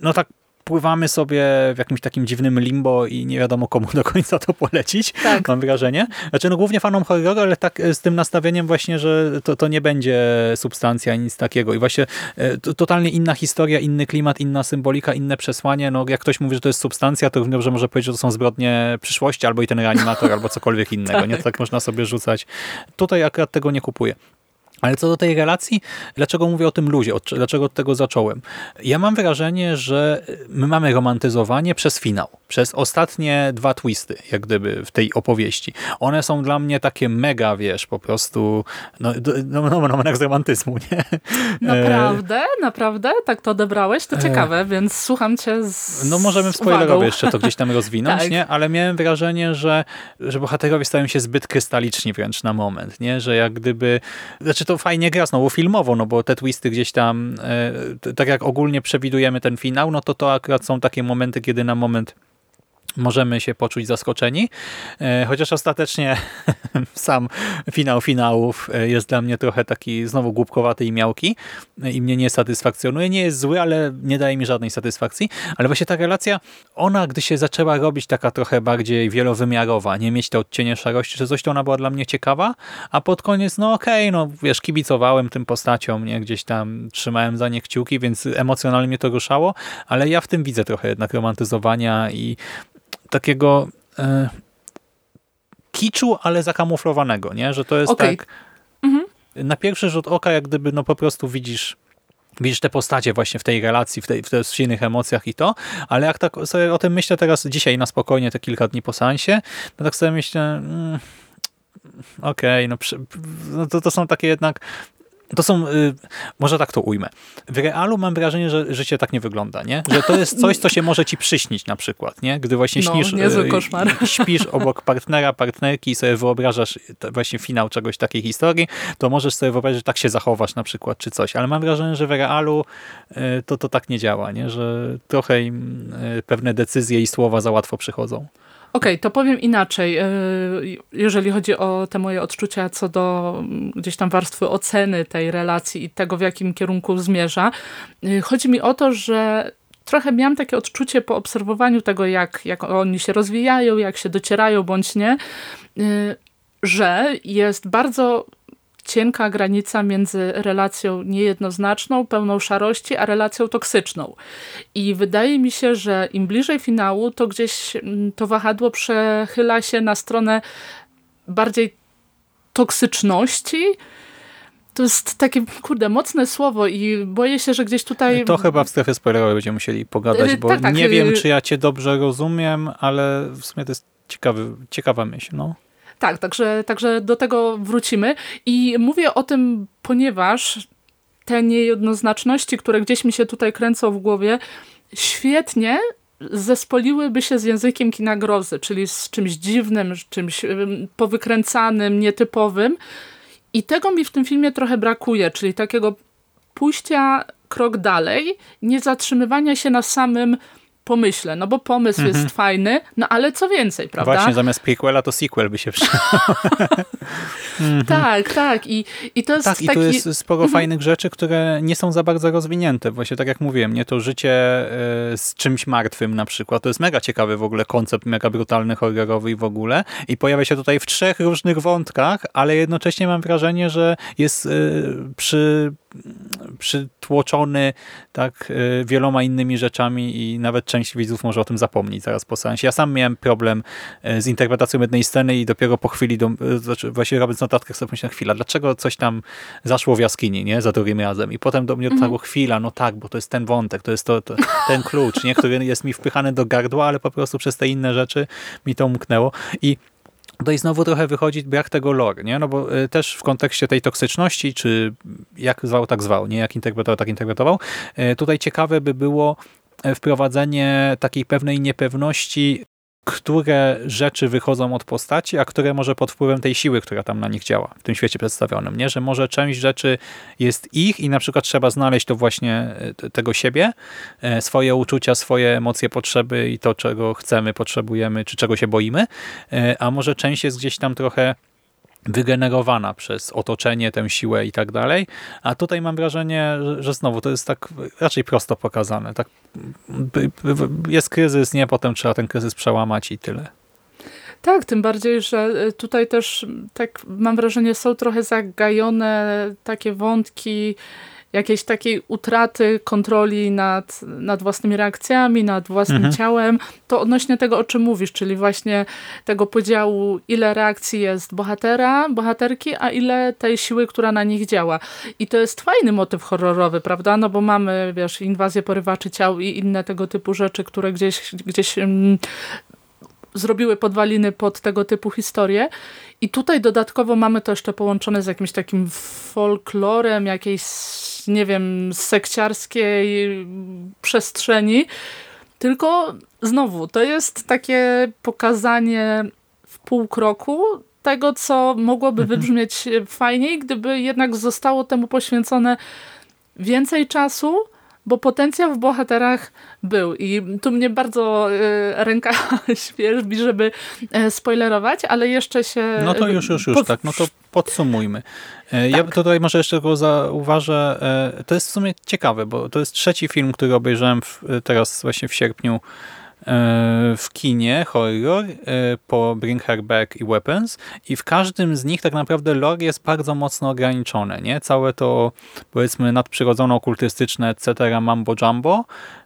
no tak pływamy sobie w jakimś takim dziwnym limbo i nie wiadomo komu do końca to polecić, tak. mam wrażenie. Znaczy no głównie fanom horroru, ale tak e, z tym nastawieniem właśnie, że to, to nie będzie substancja, nic takiego. I właśnie e, to, totalnie inna historia, inny klimat, inna symbolika, inne przesłanie. No jak ktoś mówi, że to jest substancja, to równie dobrze może powiedzieć, że to są zbrodnie przyszłości, albo i ten reanimator, albo cokolwiek innego. tak. Nie? To tak można sobie rzucać. Tutaj akurat tego nie kupuję. Ale co do tej relacji, dlaczego mówię o tym luzie, dlaczego od tego zacząłem? Ja mam wrażenie, że my mamy romantyzowanie przez finał, przez ostatnie dwa twisty, jak gdyby w tej opowieści. One są dla mnie takie mega, wiesz, po prostu no, no, no, no jak z romantyzmu, nie? Naprawdę? Naprawdę? Tak to odebrałeś? To ciekawe, więc słucham cię z No możemy spoilerowo jeszcze to gdzieś tam rozwinąć, tak. nie? Ale miałem wrażenie, że, że bohaterowie stają się zbyt krystaliczni wręcz na moment, nie? Że jak gdyby, znaczy to fajnie gra znowu filmowo, no bo te twisty gdzieś tam, e, tak jak ogólnie przewidujemy ten finał, no to to akurat są takie momenty, kiedy na moment możemy się poczuć zaskoczeni, e, chociaż ostatecznie sam finał finałów e, jest dla mnie trochę taki znowu głupkowaty i miałki e, i mnie nie satysfakcjonuje. Nie jest zły, ale nie daje mi żadnej satysfakcji. Ale właśnie ta relacja, ona gdy się zaczęła robić taka trochę bardziej wielowymiarowa, nie mieć te odcienie szarości czy coś, to ona była dla mnie ciekawa, a pod koniec, no okej, okay, no wiesz, kibicowałem tym postaciom, nie, gdzieś tam trzymałem za nie kciuki, więc emocjonalnie mnie to ruszało, ale ja w tym widzę trochę jednak romantyzowania i takiego e, kiczu, ale zakamuflowanego, nie? Że to jest okay. tak mhm. na pierwszy rzut oka, jak gdyby no po prostu widzisz widzisz te postacie właśnie w tej relacji, w, tej, w tych silnych emocjach i to, ale jak tak sobie o tym myślę teraz dzisiaj na spokojnie, te kilka dni po seansie, to tak sobie myślę, mm, okej, okay, no, no to, to są takie jednak to są, y, może tak to ujmę. W realu mam wrażenie, że życie tak nie wygląda, nie? Że to jest coś, co się może ci przyśnić na przykład, nie? Gdy właśnie no, śnisz, niezły koszmar. śpisz obok partnera, partnerki i sobie wyobrażasz właśnie finał czegoś takiej historii, to możesz sobie wyobrazić, że tak się zachowasz na przykład, czy coś. Ale mam wrażenie, że w realu y, to, to tak nie działa, nie? Że trochę im y, pewne decyzje i słowa za łatwo przychodzą. Okay, to powiem inaczej, e, jeżeli chodzi o te moje odczucia co do mm, gdzieś tam warstwy oceny tej relacji i tego, w jakim kierunku zmierza. E, chodzi mi o to, że trochę miałam takie odczucie po obserwowaniu tego, jak, jak oni się rozwijają, jak się docierają bądź nie, e, że jest bardzo cienka granica między relacją niejednoznaczną, pełną szarości, a relacją toksyczną. I wydaje mi się, że im bliżej finału, to gdzieś mm, to wahadło przechyla się na stronę bardziej toksyczności, to jest takie, kurde, mocne słowo i boję się, że gdzieś tutaj... To chyba w strefie spoilerowej będziemy musieli pogadać, y, bo tak, tak. nie wiem, y, czy ja cię dobrze rozumiem, ale w sumie to jest ciekawy, ciekawa myśl, no. Tak, także, także do tego wrócimy. I mówię o tym, ponieważ te niejednoznaczności, które gdzieś mi się tutaj kręcą w głowie, świetnie zespoliłyby się z językiem kina grozy, czyli z czymś dziwnym, czymś powykręcanym, nietypowym. I tego mi w tym filmie trochę brakuje, czyli takiego pójścia krok dalej, nie zatrzymywania się na samym pomyślę, no bo pomysł mhm. jest fajny, no ale co więcej, prawda? Właśnie zamiast prequela to sequel by się przydał. mhm. Tak, tak. I, I to jest Tak, taki... i tu jest sporo mhm. fajnych rzeczy, które nie są za bardzo rozwinięte. Właśnie tak jak mówiłem, nie to życie e, z czymś martwym na przykład. To jest mega ciekawy w ogóle koncept, mega brutalny, horrorowy i w ogóle. I pojawia się tutaj w trzech różnych wątkach, ale jednocześnie mam wrażenie, że jest e, przy przytłoczony tak y, wieloma innymi rzeczami i nawet część widzów może o tym zapomnieć zaraz po seansie. Ja sam miałem problem y, z interpretacją jednej sceny i dopiero po chwili, do, y, znaczy właśnie robiąc notatkę sobie pomyślałem, chwila, dlaczego coś tam zaszło w jaskini, nie? Za drugim razem. I potem do mnie dotarło mhm. chwila, no tak, bo to jest ten wątek, to jest to, to, ten klucz, nie? Który jest mi wpychany do gardła, ale po prostu przez te inne rzeczy mi to umknęło. I Tutaj znowu trochę wychodzi brak tego lore, nie? No bo y, też w kontekście tej toksyczności, czy jak zwał, tak zwał, nie? Jak interpretował, tak interpretował. Y, tutaj ciekawe by było y, wprowadzenie takiej pewnej niepewności które rzeczy wychodzą od postaci, a które może pod wpływem tej siły, która tam na nich działa w tym świecie przedstawionym, nie? że może część rzeczy jest ich i na przykład trzeba znaleźć to właśnie e, tego siebie, e, swoje uczucia, swoje emocje, potrzeby i to, czego chcemy, potrzebujemy, czy czego się boimy, e, a może część jest gdzieś tam trochę wygenerowana przez otoczenie, tę siłę i tak dalej. A tutaj mam wrażenie, że, znowu to jest tak raczej prosto pokazane. Tak, jest kryzys, nie? Potem trzeba ten kryzys przełamać i tyle. Tak, tym bardziej, że tutaj też tak mam wrażenie są trochę zagajone takie wątki jakiejś takiej utraty kontroli nad, nad własnymi reakcjami, nad własnym mhm. ciałem, to odnośnie tego, o czym mówisz, czyli właśnie tego podziału, ile reakcji jest bohatera, bohaterki, a ile tej siły, która na nich działa. I to jest fajny motyw horrorowy, prawda? No bo mamy, wiesz, inwazję porywaczy ciał i inne tego typu rzeczy, które gdzieś, gdzieś um, zrobiły podwaliny pod tego typu historie. I tutaj dodatkowo mamy to jeszcze połączone z jakimś takim folklorem, jakiejś nie wiem, sekciarskiej przestrzeni, tylko znowu, to jest takie pokazanie w pół kroku tego, co mogłoby mhm. wybrzmieć fajniej, gdyby jednak zostało temu poświęcone więcej czasu, bo potencjał w bohaterach był i tu mnie bardzo y, ręka świeżbi, żeby y, spoilerować, ale jeszcze się... No to już, już, już, pod... tak, no to podsumujmy. E, ja tak. tutaj może jeszcze tylko zauważę, e, to jest w sumie ciekawe, bo to jest trzeci film, który obejrzałem w, teraz właśnie w sierpniu E, w kinie horror e, po Bring Her Back i Weapons i w każdym z nich tak naprawdę lore jest bardzo mocno ograniczone. Nie? Całe to powiedzmy nadprzyrodzone, okultystyczne etc. mambo jumbo e,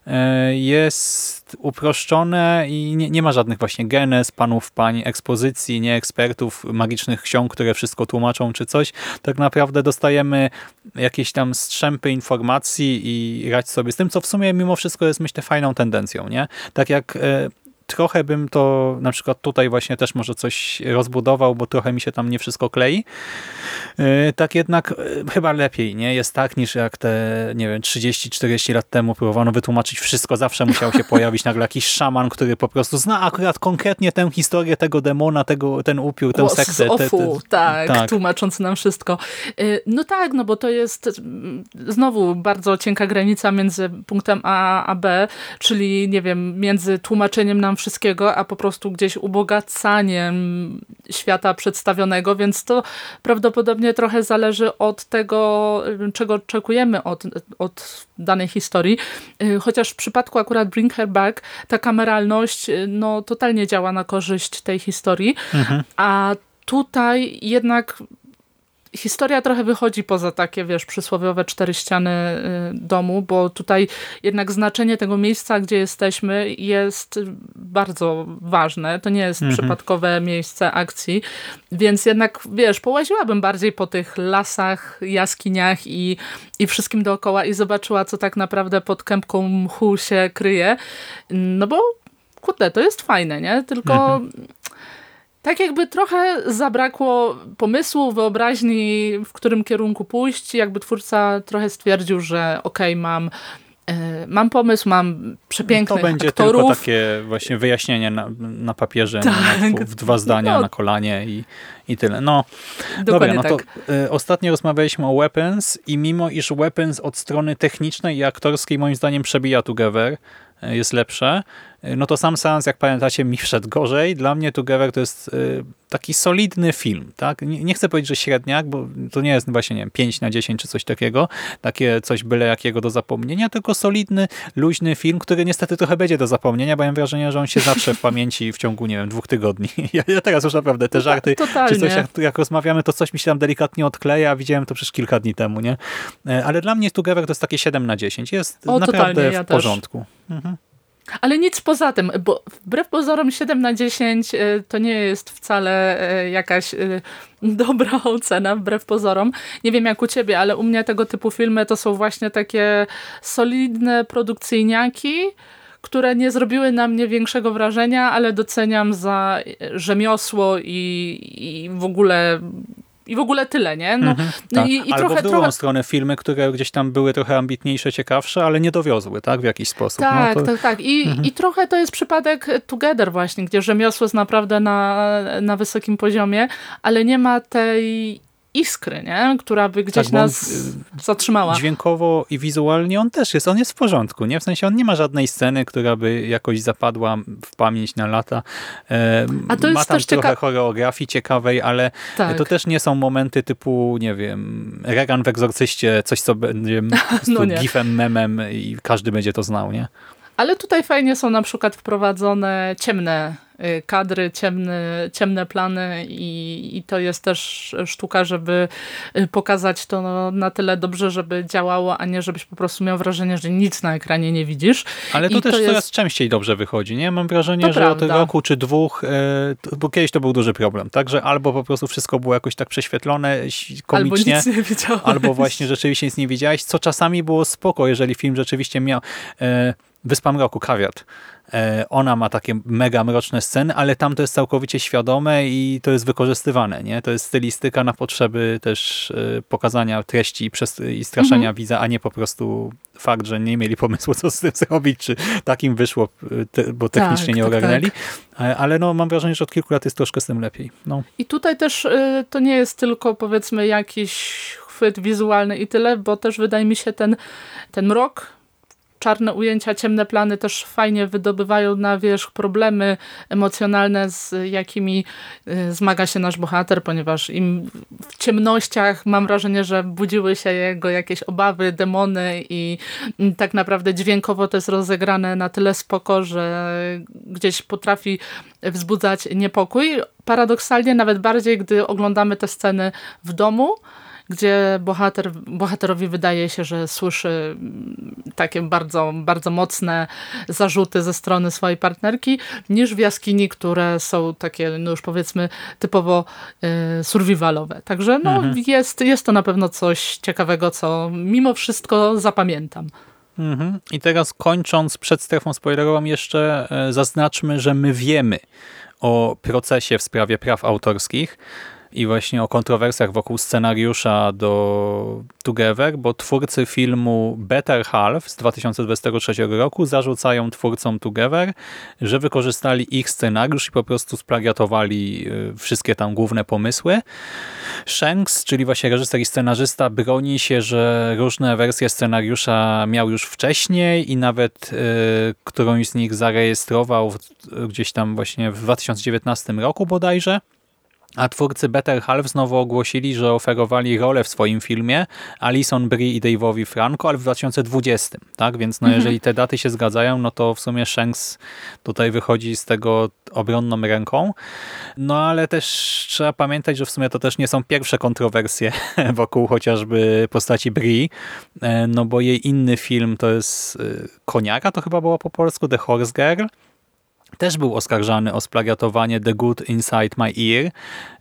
jest jest uproszczone i nie, nie ma żadnych właśnie genes, panów, pań, ekspozycji, nie ekspertów, magicznych ksiąg, które wszystko tłumaczą czy coś. Tak naprawdę dostajemy jakieś tam strzępy informacji i radź sobie z tym, co w sumie mimo wszystko jest myślę fajną tendencją, nie? Tak jak e, trochę bym to na przykład tutaj właśnie też może coś rozbudował, bo trochę mi się tam nie wszystko klei. E, tak jednak e, chyba lepiej nie jest tak, niż jak te, nie wiem, 30-40 lat temu próbowano wytłumaczyć wszystko. Zawsze musiał się pojawić nagle jakiś szaman, który po prostu zna akurat konkretnie tę historię tego demona, tego, ten upiór, tę sektę. ofu, te, te, tak, tak. tłumacząc nam wszystko. Y, No tak, no bo to jest znowu bardzo cienka granica między punktem A a B, czyli nie wiem, między tłumaczeniem nam wszystkiego, a po prostu gdzieś ubogacaniem świata przedstawionego, więc to prawdopodobnie trochę zależy od tego, y, czego oczekujemy od, od danej historii. Y, Chociaż w przypadku akurat Bring Her Back ta kameralność y, no, totalnie działa na korzyść tej historii, a tutaj jednak historia trochę wychodzi poza takie, wiesz, przysłowiowe cztery ściany y, domu, bo tutaj jednak znaczenie tego miejsca, gdzie jesteśmy jest bardzo ważne. To nie jest przypadkowe miejsce akcji, więc jednak, wiesz, połaziłabym bardziej po tych lasach, jaskiniach i, i wszystkim dookoła i zobaczyła, co tak naprawdę pod kępką mchu się kryje. No bo, kurde, to jest fajne, nie? Tylko tak jakby trochę zabrakło pomysłu, wyobraźni, w którym kierunku pójść. Jakby twórca trochę stwierdził, że okej, mam, e, mam pomysł, mam przepięknych To będzie aktorów. tylko takie właśnie wyjaśnienie na, na papierze, na, Tak. w dwa zdania No. na kolanie i, i tyle. No, Dokładnie Dobra, no tak. to y, ostatnio rozmawialiśmy o Weapons i mimo iż Weapons od strony technicznej i aktorskiej moim zdaniem przebija Together, y, jest lepsze, no to sam seans, jak pamiętacie, mi wszedł gorzej. Dla mnie Together to jest y, taki solidny film. tak? Nie, nie chcę powiedzieć, że średniak, bo to nie jest właśnie nie wiem, 5 na 10 czy coś takiego, takie coś byle jakiego do zapomnienia, tylko solidny, luźny film, który niestety trochę będzie do zapomnienia, bo mam wrażenie, że on się zatrze w pamięci w ciągu, nie wiem, dwóch tygodni. Ja, ja teraz już naprawdę te żarty, No tak, totalnie. czy coś jak, jak rozmawiamy, to coś mi się tam delikatnie odkleja, widziałem to przecież kilka dni temu, nie? E, Ale dla mnie Together to jest takie 7 na 10. Jest O, naprawdę ja w porządku. Mhm. Ale nic poza tym, bo wbrew pozorom 7 na 10 e, to nie jest wcale e, jakaś e, dobra ocena, wbrew pozorom. Nie wiem jak u ciebie, ale u mnie tego typu filmy to są właśnie takie solidne produkcyjniaki, które nie zrobiły na mnie większego wrażenia, ale doceniam za rzemiosło i, i w ogóle i w ogóle tyle, nie? No, no Tak. i, i Albo trochę, w drugą trochę, stronę filmy, które gdzieś tam były trochę ambitniejsze, ciekawsze, ale nie dowiozły, tak? W jakiś sposób. Tak, no to... tak, tak. I, I trochę to jest przypadek Together właśnie, gdzie rzemiosło jest naprawdę na, na wysokim poziomie, ale nie ma tej iskry, nie? która by gdzieś Tak, nas zatrzymała. Dźwiękowo i wizualnie on też jest, on jest w porządku, nie? W sensie on nie ma żadnej sceny, która by jakoś zapadła w pamięć na lata. E, A to ma jest tam też trochę cieka- choreografii ciekawej, ale Tak. to też nie są momenty typu, nie wiem, Regan w Egzorcyście, coś co będzie No gifem, memem i każdy będzie to znał, nie? Ale tutaj fajnie są na przykład wprowadzone ciemne y, kadry, ciemne, ciemne plany i, i to jest też sztuka, żeby y, pokazać to no, na tyle dobrze, żeby działało, a nie żebyś po prostu miał wrażenie, że nic na ekranie nie widzisz. Ale to I też to coraz jest- częściej dobrze wychodzi, nie? Mam wrażenie, To że od prawda. roku czy dwóch, to- bo kiedyś to był duży problem, tak? Że albo po prostu wszystko było jakoś tak prześwietlone, ś- Albo komicznie, nic nie widziałeś. albo właśnie rzeczywiście nic nie widziałeś, co czasami było spoko, jeżeli film rzeczywiście miał Wyspa Mroku, Kawiat. E, ona ma takie mega mroczne sceny, ale tam to jest całkowicie świadome i to jest wykorzystywane, nie? To jest stylistyka na potrzeby też e, pokazania treści i, straszenia Mhm. widza, a nie po prostu fakt, że nie mieli pomysłu, co z tym zrobić, czy takim wyszło, e, bo technicznie Tak, nie tak, ogarnęli. E, Ale no, mam wrażenie, że od kilku lat jest troszkę z tym lepiej. No. I tutaj też to nie jest tylko powiedzmy jakiś chwyt wizualny i tyle, bo też wydaje mi się ten, ten mrok, czarne ujęcia, ciemne plany też fajnie wydobywają na wierzch problemy emocjonalne, z jakimi y, zmaga się nasz bohater, ponieważ im w ciemnościach mam wrażenie, że budziły się jego jakieś obawy, demony i mm, tak naprawdę dźwiękowo to jest rozegrane na tyle spoko, że gdzieś potrafi wzbudzać niepokój. Paradoksalnie nawet bardziej, gdy oglądamy te sceny w domu, gdzie bohater, bohaterowi wydaje się, że słyszy mm, takie bardzo, bardzo mocne zarzuty ze strony swojej partnerki, niż w jaskini, które są takie, no już powiedzmy, typowo y, survivalowe. Także no, mhm. jest, jest to na pewno coś ciekawego, co mimo wszystko zapamiętam. Mhm. I teraz kończąc przed strefą spoilerową jeszcze e, zaznaczmy, że my wiemy o procesie w sprawie praw autorskich i właśnie o kontrowersjach wokół scenariusza do Together, bo twórcy filmu Better Half z 2023 roku zarzucają twórcom Together, że wykorzystali ich scenariusz i po prostu splagiatowali y, wszystkie tam główne pomysły. Shanks, czyli właśnie reżyser i scenarzysta, broni się, że różne wersje scenariusza miał już wcześniej i nawet y, którąś z nich zarejestrował gdzieś tam właśnie w 2019 roku bodajże. A twórcy Better Half znowu ogłosili, że oferowali rolę w swoim filmie Alison Brie i Dave'owi Franco, ale w 2020. Tak? Więc no, mhm. jeżeli te daty się zgadzają, no to w sumie Shanks tutaj wychodzi z tego obronną ręką. No ale też trzeba pamiętać, że w sumie to też nie są pierwsze kontrowersje wokół chociażby postaci Brie, e, no bo jej inny film to jest e, Koniara, to chyba było po polsku, The Horse Girl, też był oskarżany o splagiatowanie The Good Inside My Ear.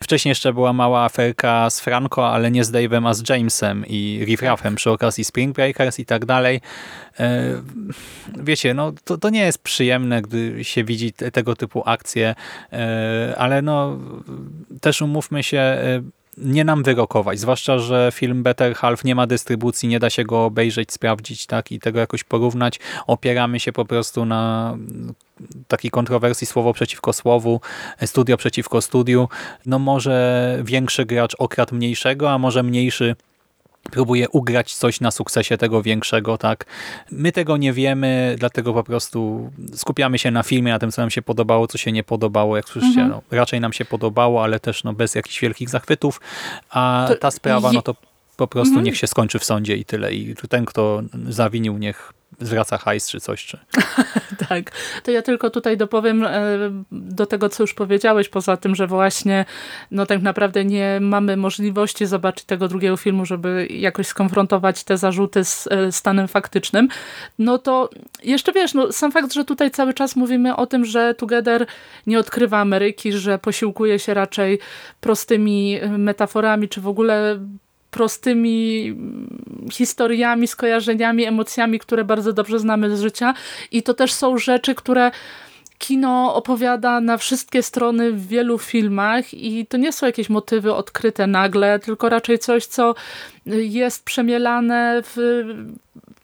Wcześniej jeszcze była mała aferka z Franco, ale nie z Dave'em, a z Jamesem i Riff Raffem przy okazji Spring Breakers i tak dalej. E, wiecie, no to, to nie jest przyjemne, gdy się widzi te, tego typu akcje, e, ale no też umówmy się, e, nie nam wyrokować, zwłaszcza, że film Better Half nie ma dystrybucji, nie da się go obejrzeć, sprawdzić tak i tego jakoś porównać. Opieramy się po prostu na takiej kontrowersji słowo przeciwko słowu, studio przeciwko studiu. No może większy gracz okradł mniejszego, a może mniejszy próbuje ugrać coś na sukcesie tego większego, tak. My tego nie wiemy, dlatego po prostu skupiamy się na filmie, na tym, co nam się podobało, co się nie podobało. Jak słyszycie, mhm. no, raczej nam się podobało, ale też no, bez jakichś wielkich zachwytów, a to ta sprawa, no to po prostu mhm. niech się skończy w sądzie i tyle. I ten, kto zawinił, niech zwraca hajs czy coś. Czy... tak, to ja tylko tutaj dopowiem e, do tego, co już powiedziałeś, poza tym, że właśnie no tak naprawdę nie mamy możliwości zobaczyć tego drugiego filmu, żeby jakoś skonfrontować te zarzuty z e, stanem faktycznym, no to jeszcze wiesz, no sam fakt, że tutaj cały czas mówimy o tym, że Together nie odkrywa Ameryki, że posiłkuje się raczej prostymi metaforami, czy w ogóle prostymi historiami, skojarzeniami, emocjami, które bardzo dobrze znamy z życia. I to też są rzeczy, które kino opowiada na wszystkie strony w wielu filmach. I to nie są jakieś motywy odkryte nagle, tylko raczej coś, co jest przemielane w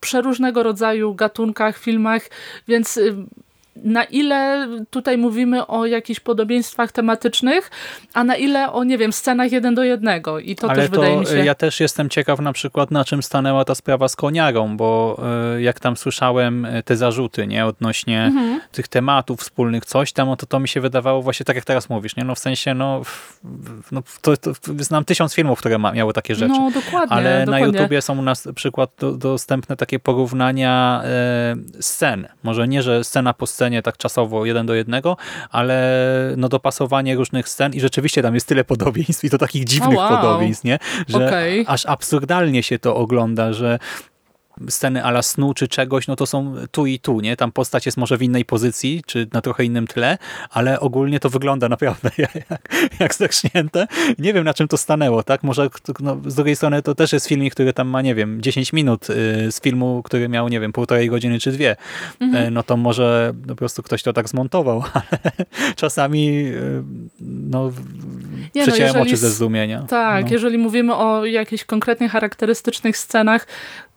przeróżnego rodzaju gatunkach, filmach, więc na ile tutaj mówimy o jakichś podobieństwach tematycznych, a na ile o, nie wiem, scenach jeden do jednego. I to Ale też to wydaje mi się... Ja też jestem ciekaw na przykład, na czym stanęła ta sprawa z koniarą, bo e, jak tam słyszałem e, te zarzuty, nie, odnośnie mhm. tych tematów wspólnych, coś tam, no to to mi się wydawało właśnie tak, jak teraz mówisz, nie, no w sensie, no, no to, to znam tysiąc filmów, które ma, miały takie rzeczy. No, dokładnie. Ale dokładnie. na YouTubie są u nas przykład do, dostępne takie porównania e, scen. Może nie, że scena po scenie tak czasowo jeden do jednego, ale no dopasowanie różnych scen i rzeczywiście tam jest tyle podobieństw i to takich dziwnych oh, wow. podobieństw, nie? że okay. aż absurdalnie się to ogląda, że sceny ala snu czy czegoś, no to są tu i tu, nie? Tam postać jest może w innej pozycji, czy na trochę innym tle, ale ogólnie to wygląda naprawdę jak, jak zderznięte. Nie wiem, na czym to stanęło, tak? Może no, z drugiej strony to też jest filmik, który tam ma, nie wiem, 10 minut y, z filmu, który miał, nie wiem, półtorej godziny czy dwie. Mhm. E, no to może po prostu ktoś to tak zmontował, ale czasami y, no, nie, no, przeciąłem oczy ze zdumienia. Tak, no. jeżeli mówimy o jakichś konkretnych, charakterystycznych scenach,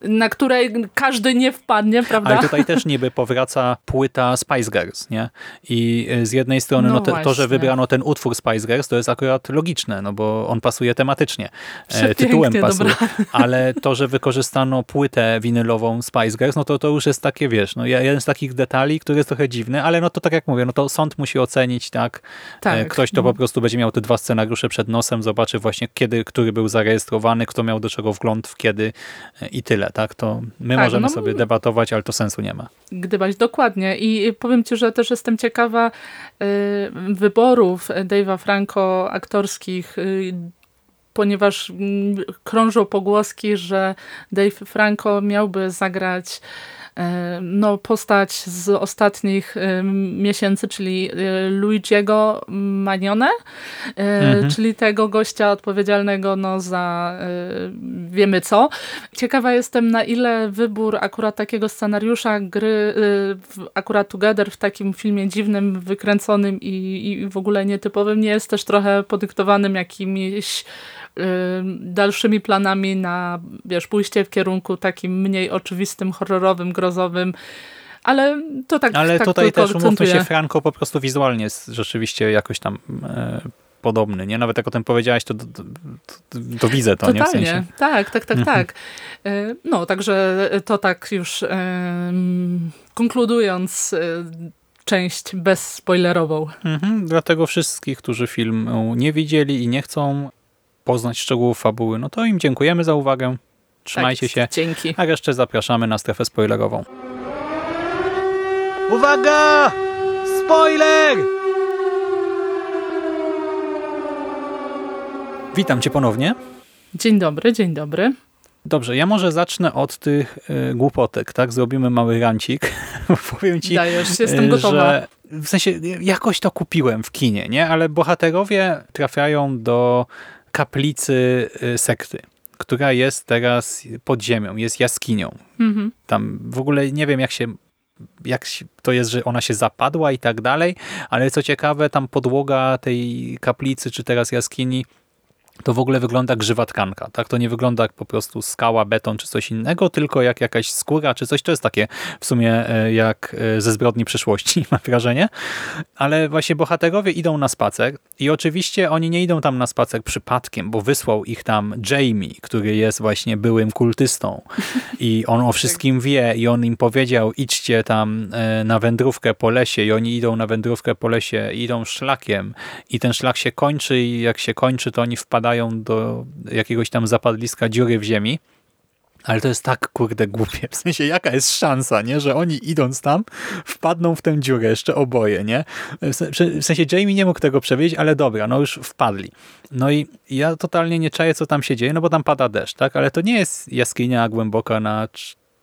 na której każdy nie wpadnie, prawda? Ale tutaj też niby powraca płyta Spice Girls, nie? I e, z jednej strony no, no te, to, że wybrano ten utwór Spice Girls, to jest akurat logiczne, no bo on pasuje tematycznie. E, tytułem pasuje. Dobra. Ale to, że wykorzystano płytę winylową Spice Girls, no to to już jest takie, wiesz, no jeden z takich detali, który jest trochę dziwny, ale no to tak jak mówię, no to sąd musi ocenić, tak? E, tak. Ktoś, kto po prostu będzie miał te dwa scenariusze przed nosem, zobaczy właśnie kiedy, który był zarejestrowany, kto miał do czego wgląd w kiedy i tyle tak? To my tak, możemy no, sobie debatować, ale to sensu nie ma. Gdybać, dokładnie. I powiem Ci, że też jestem ciekawa y, wyborów Dave'a Franco aktorskich, y, ponieważ mm, krążą pogłoski, że Dave Franco miałby zagrać no, postać z ostatnich e, miesięcy, czyli e, Luigiego Manione, mhm. czyli tego gościa odpowiedzialnego no, za wiemy co. Ciekawa jestem, na ile wybór akurat takiego scenariusza gry, akurat Together w takim filmie dziwnym, wykręconym i, i w ogóle nietypowym nie jest też trochę podyktowanym jakimiś dalszymi planami na wiesz, pójście w kierunku takim mniej oczywistym, horrorowym, ale to tak Ale tak tutaj też umówmy się, Franco po prostu wizualnie jest rzeczywiście jakoś tam e, podobny, nie? Nawet jak o tym powiedziałaś, to, to, to, to widzę to, Totalnie. nie? W sensie. Tak, tak, tak, mhm. tak. E, no, także to tak już e, konkludując część bezspoilerową. Mhm, dlatego wszystkich, którzy film nie widzieli i nie chcą poznać szczegółów fabuły, no to im dziękujemy za uwagę. Trzymajcie tak, się. Dzięki. A jeszcze zapraszamy na strefę spoilerową. Uwaga! Spoiler! Witam cię ponownie. Dzień dobry, dzień dobry. Dobrze, ja może zacznę od tych y, głupotek, tak? Zrobimy mały rancik. Powiem ci, Dajesz, jestem y, gotowa. Że w sensie jakoś to kupiłem w kinie, nie? Ale bohaterowie trafiają do kaplicy y, sekty, która jest teraz pod ziemią, jest jaskinią. Mhm. Tam w ogóle nie wiem, jak się jak to jest, że ona się zapadła i tak dalej, ale co ciekawe, tam podłoga tej kaplicy, czy teraz jaskini to w ogóle wygląda jak żywa tkanka. Tak? To nie wygląda jak po prostu skała, beton czy coś innego, tylko jak jakaś skóra czy coś. To jest takie w sumie e, jak e, ze zbrodni przyszłości, mam wrażenie. Ale właśnie bohaterowie idą na spacer i oczywiście oni nie idą tam na spacer przypadkiem, bo wysłał ich tam Jamie, który jest właśnie byłym kultystą i on o wszystkim wie i on im powiedział idźcie tam e, na wędrówkę po lesie i oni idą na wędrówkę po lesie, idą szlakiem i ten szlak się kończy i jak się kończy, to oni wpadają do jakiegoś tam zapadliska dziury w ziemi. Ale to jest tak, kurde, głupie. W sensie, jaka jest szansa, nie? Że oni idąc tam, wpadną w tę dziurę, jeszcze oboje, nie? W sensie, Jamie nie mógł tego przewidzieć, ale dobra, no już wpadli. No i ja totalnie nie czaję, co tam się dzieje, no bo tam pada deszcz, tak? Ale to nie jest jaskinia głęboka na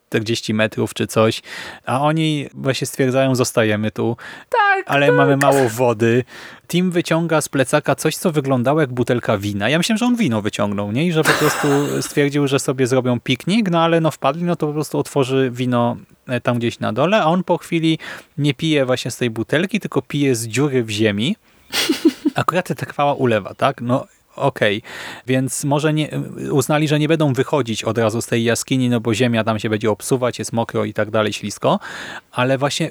40 metrów czy coś, a oni właśnie stwierdzają, zostajemy tu, tak, ale tak. mamy mało wody. Tim wyciąga z plecaka coś, co wyglądało jak butelka wina. Ja myślałem, że on wino wyciągnął, nie? I że po prostu stwierdził, że sobie zrobią piknik, no ale no wpadli, no to po prostu otworzy wino e, tam gdzieś na dole, a on po chwili nie pije właśnie z tej butelki, tylko pije z dziury w ziemi. Akurat trwała ulewa, tak? No okej, okay. więc może nie, uznali, że nie będą wychodzić od razu z tej jaskini, no bo ziemia tam się będzie obsuwać, jest mokro i tak dalej, ślisko, ale właśnie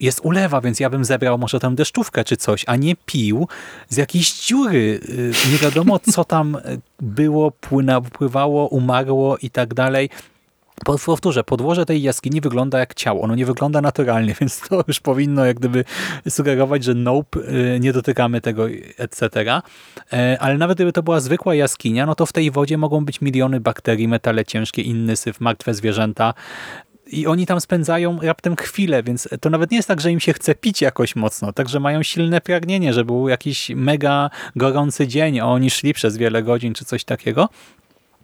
jest ulewa, więc ja bym zebrał może tam deszczówkę czy coś, a nie pił z jakiejś dziury. Y, nie wiadomo, co tam było, płyna, pływało, umarło i tak dalej. Powtórzę, podłoże tej jaskini wygląda jak ciało. Ono nie wygląda naturalnie, więc to już powinno jak gdyby sugerować, że nope, y, nie dotykamy tego, etc. E, ale nawet gdyby to była zwykła jaskinia, no to w tej wodzie mogą być miliony bakterii, metale ciężkie, inny syf, martwe zwierzęta i oni tam spędzają raptem chwilę, więc to nawet nie jest tak, że im się chce pić jakoś mocno, także mają silne pragnienie, że był jakiś mega gorący dzień, a oni szli przez wiele godzin czy coś takiego.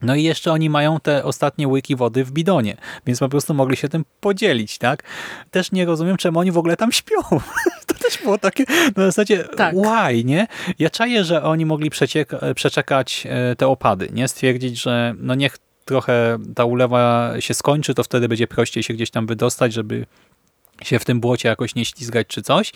No i jeszcze oni mają te ostatnie łyki wody w bidonie, więc po prostu mogli się tym podzielić, tak? Też nie rozumiem, czemu oni w ogóle tam śpią. to też było takie, no w zasadzie, tak. why, nie? Ja czaję, że oni mogli przeczekać e, te opady, nie? Stwierdzić, że no niech trochę ta ulewa się skończy, to wtedy będzie prościej się gdzieś tam wydostać, żeby się w tym błocie jakoś nie ślizgać czy coś,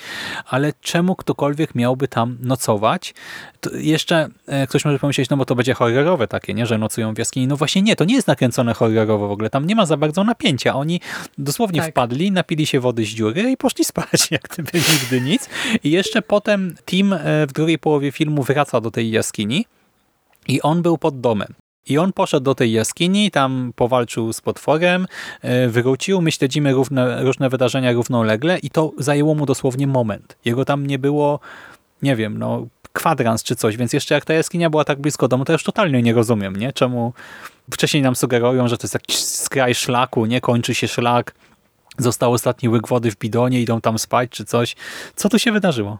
ale czemu ktokolwiek miałby tam nocować? To jeszcze e, ktoś może pomyśleć, no bo to będzie horrorowe takie, nie, że nocują w jaskini. No właśnie nie, to nie jest nakręcone horrorowo w ogóle, tam nie ma za bardzo napięcia. Oni dosłownie tak. wpadli, napili się wody z dziury i poszli spać, jak gdyby nigdy nic. I jeszcze potem Tim e, w drugiej połowie filmu wraca do tej jaskini i on był pod domem. I on poszedł do tej jaskini, tam powalczył z potworem, e, wrócił, my śledzimy równe, różne wydarzenia równolegle i to zajęło mu dosłownie moment. Jego tam nie było, nie wiem, no kwadrans czy coś, więc jeszcze jak ta jaskinia była tak blisko domu, to już totalnie nie rozumiem, nie? Czemu wcześniej nam sugerują, że to jest jakiś skraj szlaku, nie? Kończy się szlak, został ostatni łyk wody w bidonie, idą tam spać czy coś. Co tu się wydarzyło?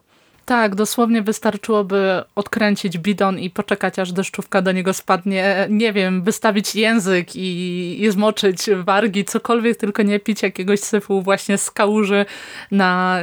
Tak, dosłownie wystarczyłoby odkręcić bidon i poczekać, aż deszczówka do niego spadnie. Nie wiem, wystawić język i, i zmoczyć wargi, cokolwiek, tylko nie pić jakiegoś syfu właśnie z kałuży na,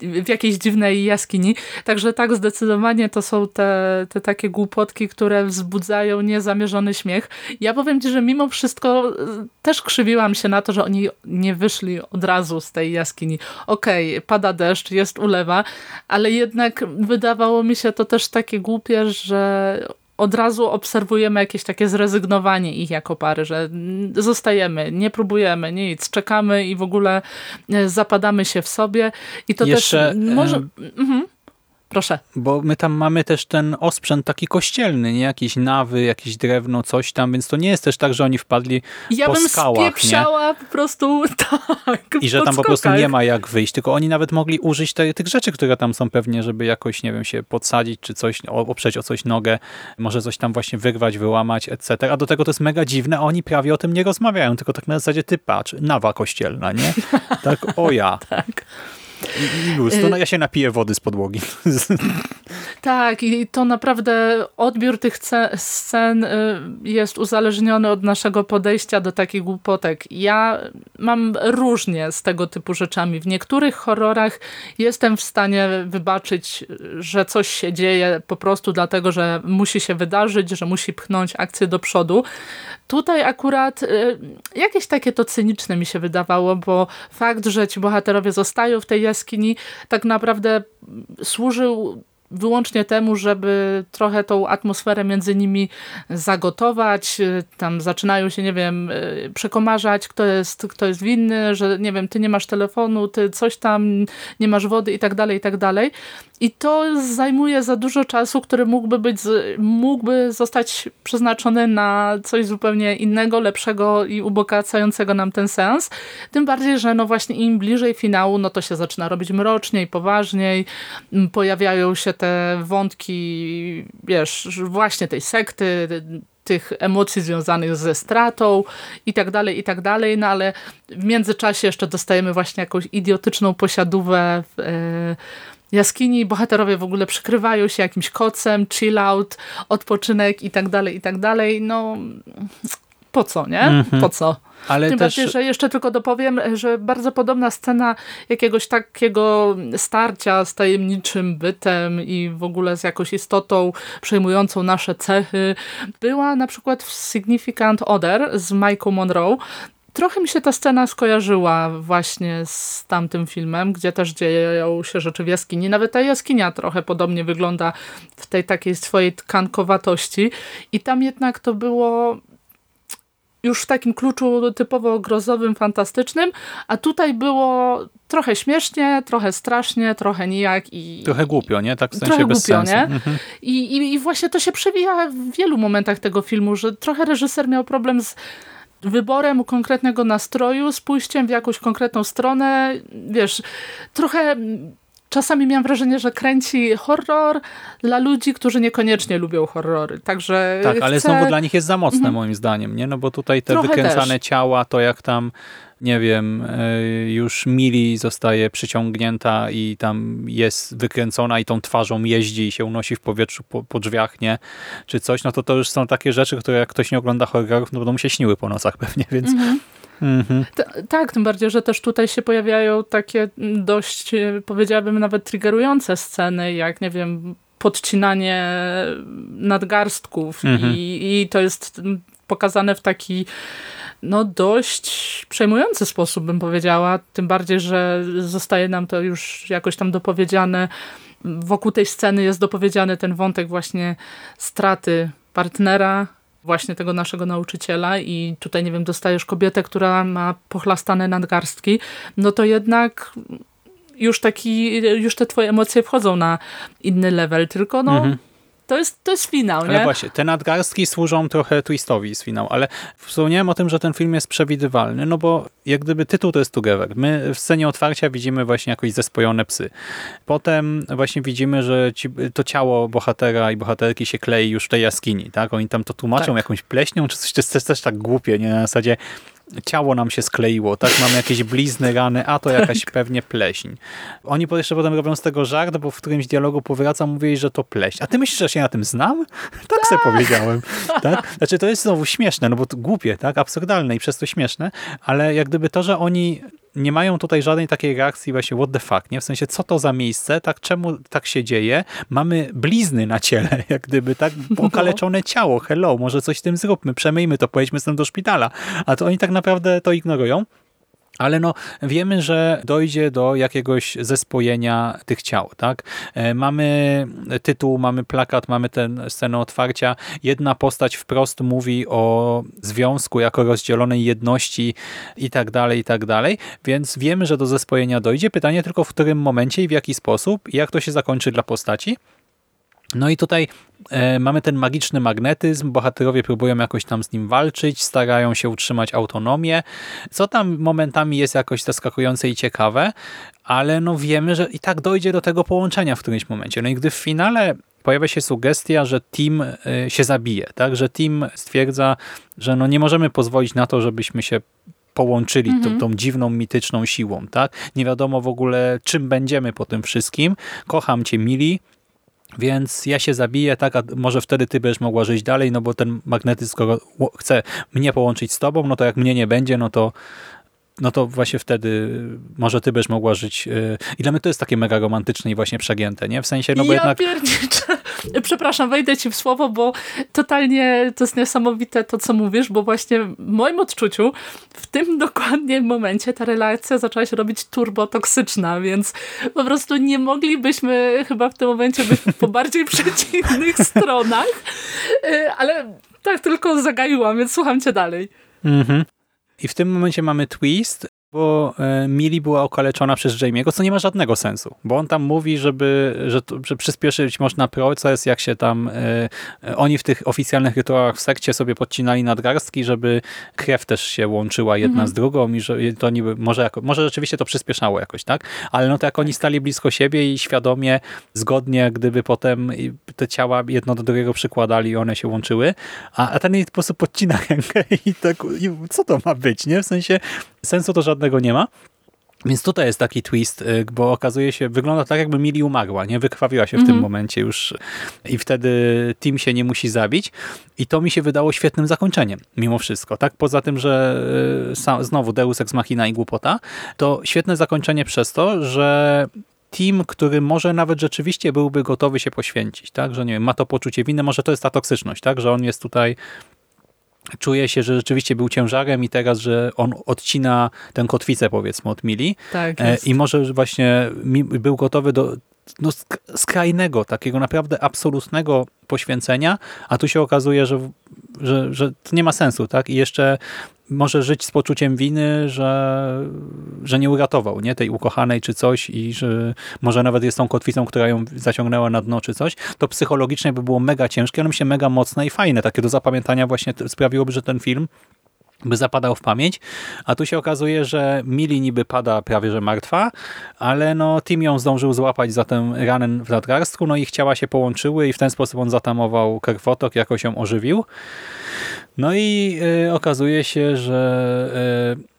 w jakiejś dziwnej jaskini. Także tak, zdecydowanie to są te, te takie głupotki, które wzbudzają niezamierzony śmiech. Ja powiem Ci, że mimo wszystko e, też krzywiłam się na to, że oni nie wyszli od razu z tej jaskini. Okej, okay, pada deszcz, jest ulewa, ale jednak wydawało mi się to też takie głupie, że od razu obserwujemy jakieś takie zrezygnowanie ich jako pary, że zostajemy, nie próbujemy nic, czekamy i w ogóle e, zapadamy się w sobie. I to Jeszcze, też może... Mhm. Proszę. Bo my tam mamy też ten osprzęt taki kościelny, nie? Jakieś nawy, jakieś drewno, coś tam, więc to nie jest też tak, że oni wpadli ja po bym skałach, nie? po prostu tak. I że tam po prostu nie ma jak wyjść, tylko oni nawet mogli użyć te, tych rzeczy, które tam są pewnie, żeby jakoś, nie wiem, się podsadzić, czy coś, oprzeć o coś nogę, może coś tam właśnie wyrwać, wyłamać, etc. A do tego to jest mega dziwne, a oni prawie o tym nie rozmawiają, tylko tak na zasadzie ty patrz, nawa kościelna, nie? Tak, o ja. tak. I luz, to no, ja się napiję wody z podłogi. Tak, i to naprawdę odbiór tych scen y, jest uzależniony od naszego podejścia do takich głupotek. Ja mam różnie z tego typu rzeczami. W niektórych horrorach jestem w stanie wybaczyć, że coś się dzieje po prostu dlatego, że musi się wydarzyć, że musi pchnąć akcję do przodu. Tutaj akurat y, jakieś takie to cyniczne mi się wydawało, bo fakt, że ci bohaterowie zostają w tej jaskini tak naprawdę służył wyłącznie temu, żeby trochę tą atmosferę między nimi zagotować. Tam zaczynają się, nie wiem, przekomarzać, kto jest, kto jest winny, że nie wiem, ty nie masz telefonu, ty coś tam, nie masz wody i tak dalej, i tak dalej. I to zajmuje za dużo czasu, który mógłby być, mógłby zostać przeznaczony na coś zupełnie innego, lepszego i ubogacającego nam ten sens. Tym bardziej, że no właśnie im bliżej finału, no to się zaczyna robić mroczniej, poważniej, pojawiają się te wątki, wiesz, właśnie tej sekty, tych emocji związanych ze stratą i tak dalej, i tak dalej, no ale w międzyczasie jeszcze dostajemy właśnie jakąś idiotyczną posiadówę w, e, jaskini, bohaterowie w ogóle przykrywają się jakimś kocem, chill out, odpoczynek i tak dalej, i tak dalej, no po co, nie? Mhm. Po co? Ale Tym też... bardziej, że jeszcze tylko dopowiem, że bardzo podobna scena jakiegoś takiego starcia z tajemniczym bytem i w ogóle z jakąś istotą przejmującą nasze cechy była na przykład w Significant Other z Michael Monroe. Trochę mi się ta scena skojarzyła właśnie z tamtym filmem, gdzie też dzieją się rzeczy w jaskini. Nawet ta jaskinia trochę podobnie wygląda w tej takiej swojej tkankowatości. I tam jednak to było już w takim kluczu typowo grozowym, fantastycznym, a tutaj było trochę śmiesznie, trochę strasznie, trochę nijak i... Trochę głupio, nie? Tak w sensie trochę bez głupio, sensu. nie? Mhm. I, i, I właśnie to się przewija w wielu momentach tego filmu, że trochę reżyser miał problem z wyborem konkretnego nastroju, z pójściem w jakąś konkretną stronę, wiesz, trochę czasami miałam wrażenie, że kręci horror dla ludzi, którzy niekoniecznie lubią horrory. Także tak, ale chcę... znowu dla nich jest za mocne mhm. moim zdaniem, nie? No bo tutaj te Trochę wykręcane też. ciała, to jak tam nie wiem, e, już Mili zostaje przyciągnięta i tam jest wykręcona i tą twarzą jeździ i się unosi w powietrzu po, po drzwiach, nie? Czy coś, no to to już są takie rzeczy, które jak ktoś nie ogląda horrorów, no będą mu się śniły po nocach pewnie, więc... Mhm. Mhm. Tak, tym bardziej, że też tutaj się pojawiają takie dość, e, powiedziałabym nawet triggerujące sceny, jak nie wiem, podcinanie nadgarstków mhm. i, i to jest pokazane w taki no dość przejmujący sposób, bym powiedziała. Tym bardziej, że zostaje nam to już jakoś tam dopowiedziane. Wokół tej sceny jest dopowiedziany ten wątek właśnie straty partnera, właśnie tego naszego nauczyciela i tutaj, nie wiem, dostajesz kobietę, która ma pochlastane nadgarstki, no to jednak już taki, już te twoje emocje wchodzą na inny level, tylko no mhm to jest, to jest finał, nie? Ale właśnie, te nadgarstki służą trochę twistowi z finału, ale wspomniałem o tym, że ten film jest przewidywalny, no bo jak gdyby tytuł to jest Together. My w scenie otwarcia widzimy właśnie jakoś zespojone psy. Potem właśnie widzimy, że ci, to ciało bohatera i bohaterki się klei już w tej jaskini, tak? Oni tam to tłumaczą tak. jakąś pleśnią, czy coś, to jest też tak głupie, nie? Na zasadzie ciało nam się skleiło, tak? Mamy jakieś blizny, rany, a to jakaś pewnie pleśń. Oni jeszcze potem robią z tego żart, bo w którymś dialogu powraca, mówili, że to pleśń. A ty myślisz, że się na tym znam? Tak sobie powiedziałem. Tak? Znaczy to jest znowu śmieszne, no bo głupie, tak? Absurdalne i przez to śmieszne, ale jak gdyby to, że oni nie mają tutaj żadnej takiej reakcji właśnie what the fuck, nie? W sensie, co to za miejsce, tak czemu tak się dzieje? Mamy blizny na ciele, jak gdyby, tak? No. Okaleczone ciało, hello, może coś z tym zróbmy, przemyjmy to, pojedźmy z tym do szpitala. A to oni tak naprawdę to ignorują. Ale no, wiemy, że dojdzie do jakiegoś zespojenia tych ciał, tak? E, Mamy tytuł, mamy plakat, mamy tę scenę otwarcia. Jedna postać wprost mówi o związku jako rozdzielonej jedności i tak dalej, i tak dalej. Więc wiemy, że do zespojenia dojdzie. Pytanie tylko w którym momencie i w jaki sposób i jak to się zakończy dla postaci. No i tutaj e, mamy ten magiczny magnetyzm, bohaterowie próbują jakoś tam z nim walczyć, starają się utrzymać autonomię, co tam momentami jest jakoś zaskakujące i ciekawe, ale no wiemy, że i tak dojdzie do tego połączenia w którymś momencie. No i gdy w finale pojawia się sugestia, że Tim e, się zabije, tak, że Tim stwierdza, że no nie możemy pozwolić na to, żebyśmy się połączyli tą, tą dziwną, mityczną siłą, tak? Nie wiadomo w ogóle, czym będziemy po tym wszystkim. Kocham cię, Mili, więc ja się zabiję, tak, a może wtedy ty będziesz mogła żyć dalej, no bo ten magnetyzm, chce mnie połączyć z tobą, no to jak mnie nie będzie, no to no to właśnie wtedy może ty będziesz mogła żyć. yy, I dla mnie to jest takie mega romantyczne i właśnie przegięte, nie? W sensie, no bo ja jednak... pierniczę. Przepraszam, wejdę ci w słowo, bo totalnie to jest niesamowite to, co mówisz, bo właśnie w moim odczuciu w tym dokładnie momencie ta relacja zaczęła się robić turbotoksyczna, więc po prostu nie moglibyśmy chyba w tym momencie być po bardziej przeciwnych stronach, Y, ale tak tylko zagaiłam, więc słucham cię dalej. Mhm. I w tym momencie mamy twist, bo e, Mili była okaleczona przez Jamie'ego, co nie ma żadnego sensu, bo on tam mówi, żeby, że, to, że przyspieszyć można proces, jak się tam e, oni w tych oficjalnych rytuałach w sekcie sobie podcinali nadgarstki, żeby krew też się łączyła jedna z drugą i że to niby, może, jako, może rzeczywiście to przyspieszało jakoś, tak? Ale no to jak oni stali blisko siebie i świadomie, zgodnie, gdyby potem te ciała jedno do drugiego przykładali i one się łączyły, a, a ten jej po prostu podcina rękę i tak, i co to ma być, nie? W sensie sensu to żadnego nie ma. Więc tutaj jest taki twist, y, bo okazuje się, wygląda tak jakby Mili umarła, nie? Wykrwawiła się w tym momencie już i wtedy Tim się nie musi zabić i to mi się wydało świetnym zakończeniem, mimo wszystko, tak? Poza tym, że y, sa- znowu Deus Ex Machina i głupota, to świetne zakończenie przez to, że Tim, który może nawet rzeczywiście byłby gotowy się poświęcić, tak? Że nie wiem, ma to poczucie winy, może to jest ta toksyczność, tak? Że on jest tutaj czuje się, że rzeczywiście był ciężarem i teraz, że on odcina tę kotwicę powiedzmy od Mili. Tak E, i może właśnie był gotowy do no, sk- skrajnego, takiego naprawdę absolutnego poświęcenia, a tu się okazuje, że, że, że to nie ma sensu, tak? I jeszcze może żyć z poczuciem winy, że, że nie uratował nie? tej ukochanej czy coś i że może nawet jest tą kotwicą, która ją zaciągnęła na dno czy coś, to psychologicznie by było mega ciężkie, ale myślę mega mocne i fajne, takie do zapamiętania właśnie sprawiłoby, że ten film by zapadał w pamięć, a tu się okazuje, że Mili niby pada prawie że martwa, ale no Tim ją zdążył złapać za tę ranę w nadgarstku, no i chciała się połączyły i w ten sposób on zatamował krwotok, jakoś ją ożywił. No i y, okazuje się, że y,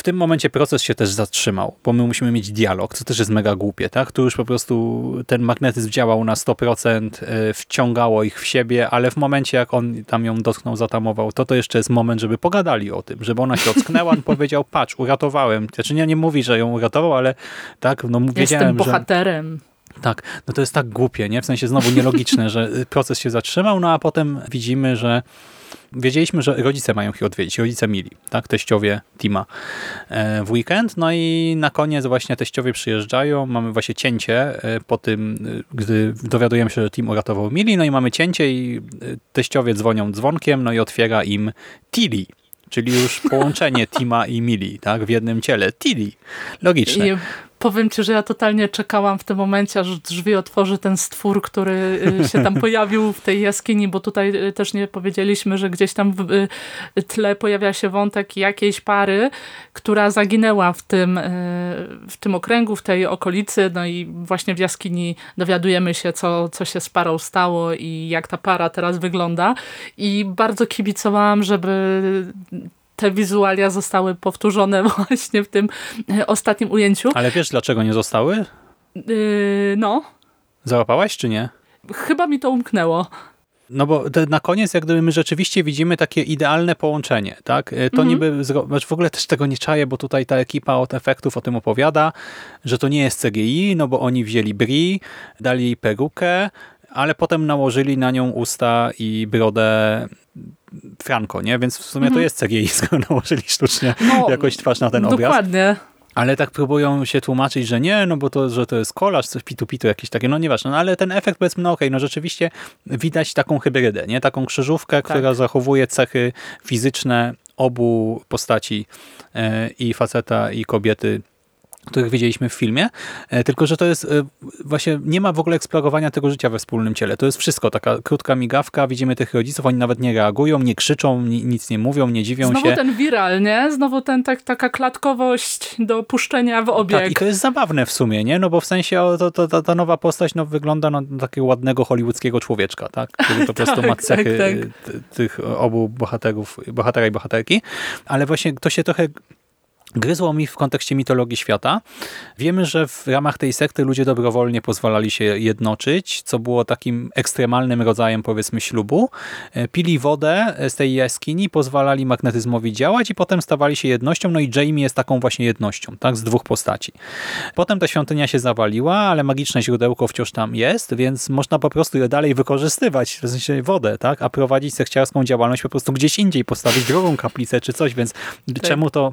w tym momencie proces się też zatrzymał, bo my musimy mieć dialog, co też jest mega głupie, tak? Tu już po prostu ten magnetyzm działał na 100%, y, wciągało ich w siebie, ale w momencie jak on tam ją dotknął, zatamował, to to jeszcze jest moment, żeby pogadali o tym, żeby ona się ocknęła, on powiedział, patrz, uratowałem. Znaczy nie, nie mówi, że ją uratował, ale tak, no Jestem wiedziałem, że... bohaterem. Tak, no to jest tak głupie, nie? W sensie znowu nielogiczne, że proces się zatrzymał, no a potem widzimy, że wiedzieliśmy, że rodzice mają ich odwiedzić, rodzice mili, tak? Teściowie Tima e, w weekend, no i na koniec właśnie teściowie przyjeżdżają, mamy właśnie cięcie e, po tym, e, gdy dowiadujemy się, że Tim uratował Mili, no i mamy cięcie i teściowie dzwonią dzwonkiem, no i otwiera im Tilly, czyli już połączenie Tima i Mili, tak? W jednym ciele. Tilly. Logiczne. Powiem ci, że ja totalnie czekałam w tym momencie, aż drzwi otworzy ten stwór, który y, się tam pojawił w tej jaskini, bo tutaj y, też nie powiedzieliśmy, że gdzieś tam w y, tle pojawia się wątek jakiejś pary, która zaginęła w tym, w tym okręgu, w tej okolicy, no i właśnie w jaskini dowiadujemy się, co, co się z parą stało i jak ta para teraz wygląda. I bardzo kibicowałam, żeby te wizualia zostały powtórzone właśnie w tym e, ostatnim ujęciu. Ale wiesz, dlaczego nie zostały? Yy, no. Załapałaś, czy nie? Chyba mi to umknęło. No bo na koniec jak gdyby my rzeczywiście widzimy takie idealne połączenie, tak? E, To Mhm. niby, znaczy w ogóle też tego nie czaję, bo tutaj ta ekipa od efektów o tym opowiada, że to nie jest CGI, no bo oni wzięli Bri, dali jej perukę, ale potem nałożyli na nią usta i brodę Franco, nie? Więc w sumie to jest CGI, skoro nałożyli sztucznie Mhm. No, jakoś twarz na ten obraz. Dokładnie. Ale tak próbują się tłumaczyć, że nie, no bo to, że to jest kolaż, coś pitu-pitu jakieś takie, no nieważne. No ale ten efekt powiedzmy, no okej, no rzeczywiście widać taką hybrydę, nie? Taką krzyżówkę, która zachowuje cechy fizyczne obu postaci e, i faceta i kobiety których widzieliśmy w filmie, e, tylko że to jest e, właśnie, nie ma w ogóle eksplorowania tego życia we wspólnym ciele. To jest wszystko, taka krótka migawka, widzimy tych rodziców, oni nawet nie reagują, nie krzyczą, ni- nic nie mówią, nie dziwią Znowu się. ten viral, nie? Znowu ten, tak, taka klatkowość do puszczenia w obieg. Tak, i to jest zabawne w sumie, nie? No bo w sensie o, to, to, ta, nowa postać no, wygląda na takiego ładnego hollywoodzkiego człowieczka, tak? Który po prostu ma Tak, cechy tak, tak. ty- tych obu bohaterów, bohatera i bohaterki. Ale właśnie to się trochę gryzło mi w kontekście mitologii świata. Wiemy, że w ramach tej sekty ludzie dobrowolnie pozwalali się jednoczyć, co było takim ekstremalnym rodzajem powiedzmy ślubu. E, Pili wodę z tej jaskini, pozwalali magnetyzmowi działać i potem stawali się jednością, no i Jamie jest taką właśnie jednością, tak, z dwóch postaci. Potem ta świątynia się zawaliła, ale magiczne źródełko wciąż tam jest, więc można po prostu je dalej wykorzystywać, w sensie wodę, tak, a prowadzić sekciarską działalność po prostu gdzieś indziej, postawić drugą kaplicę czy coś, więc czemu to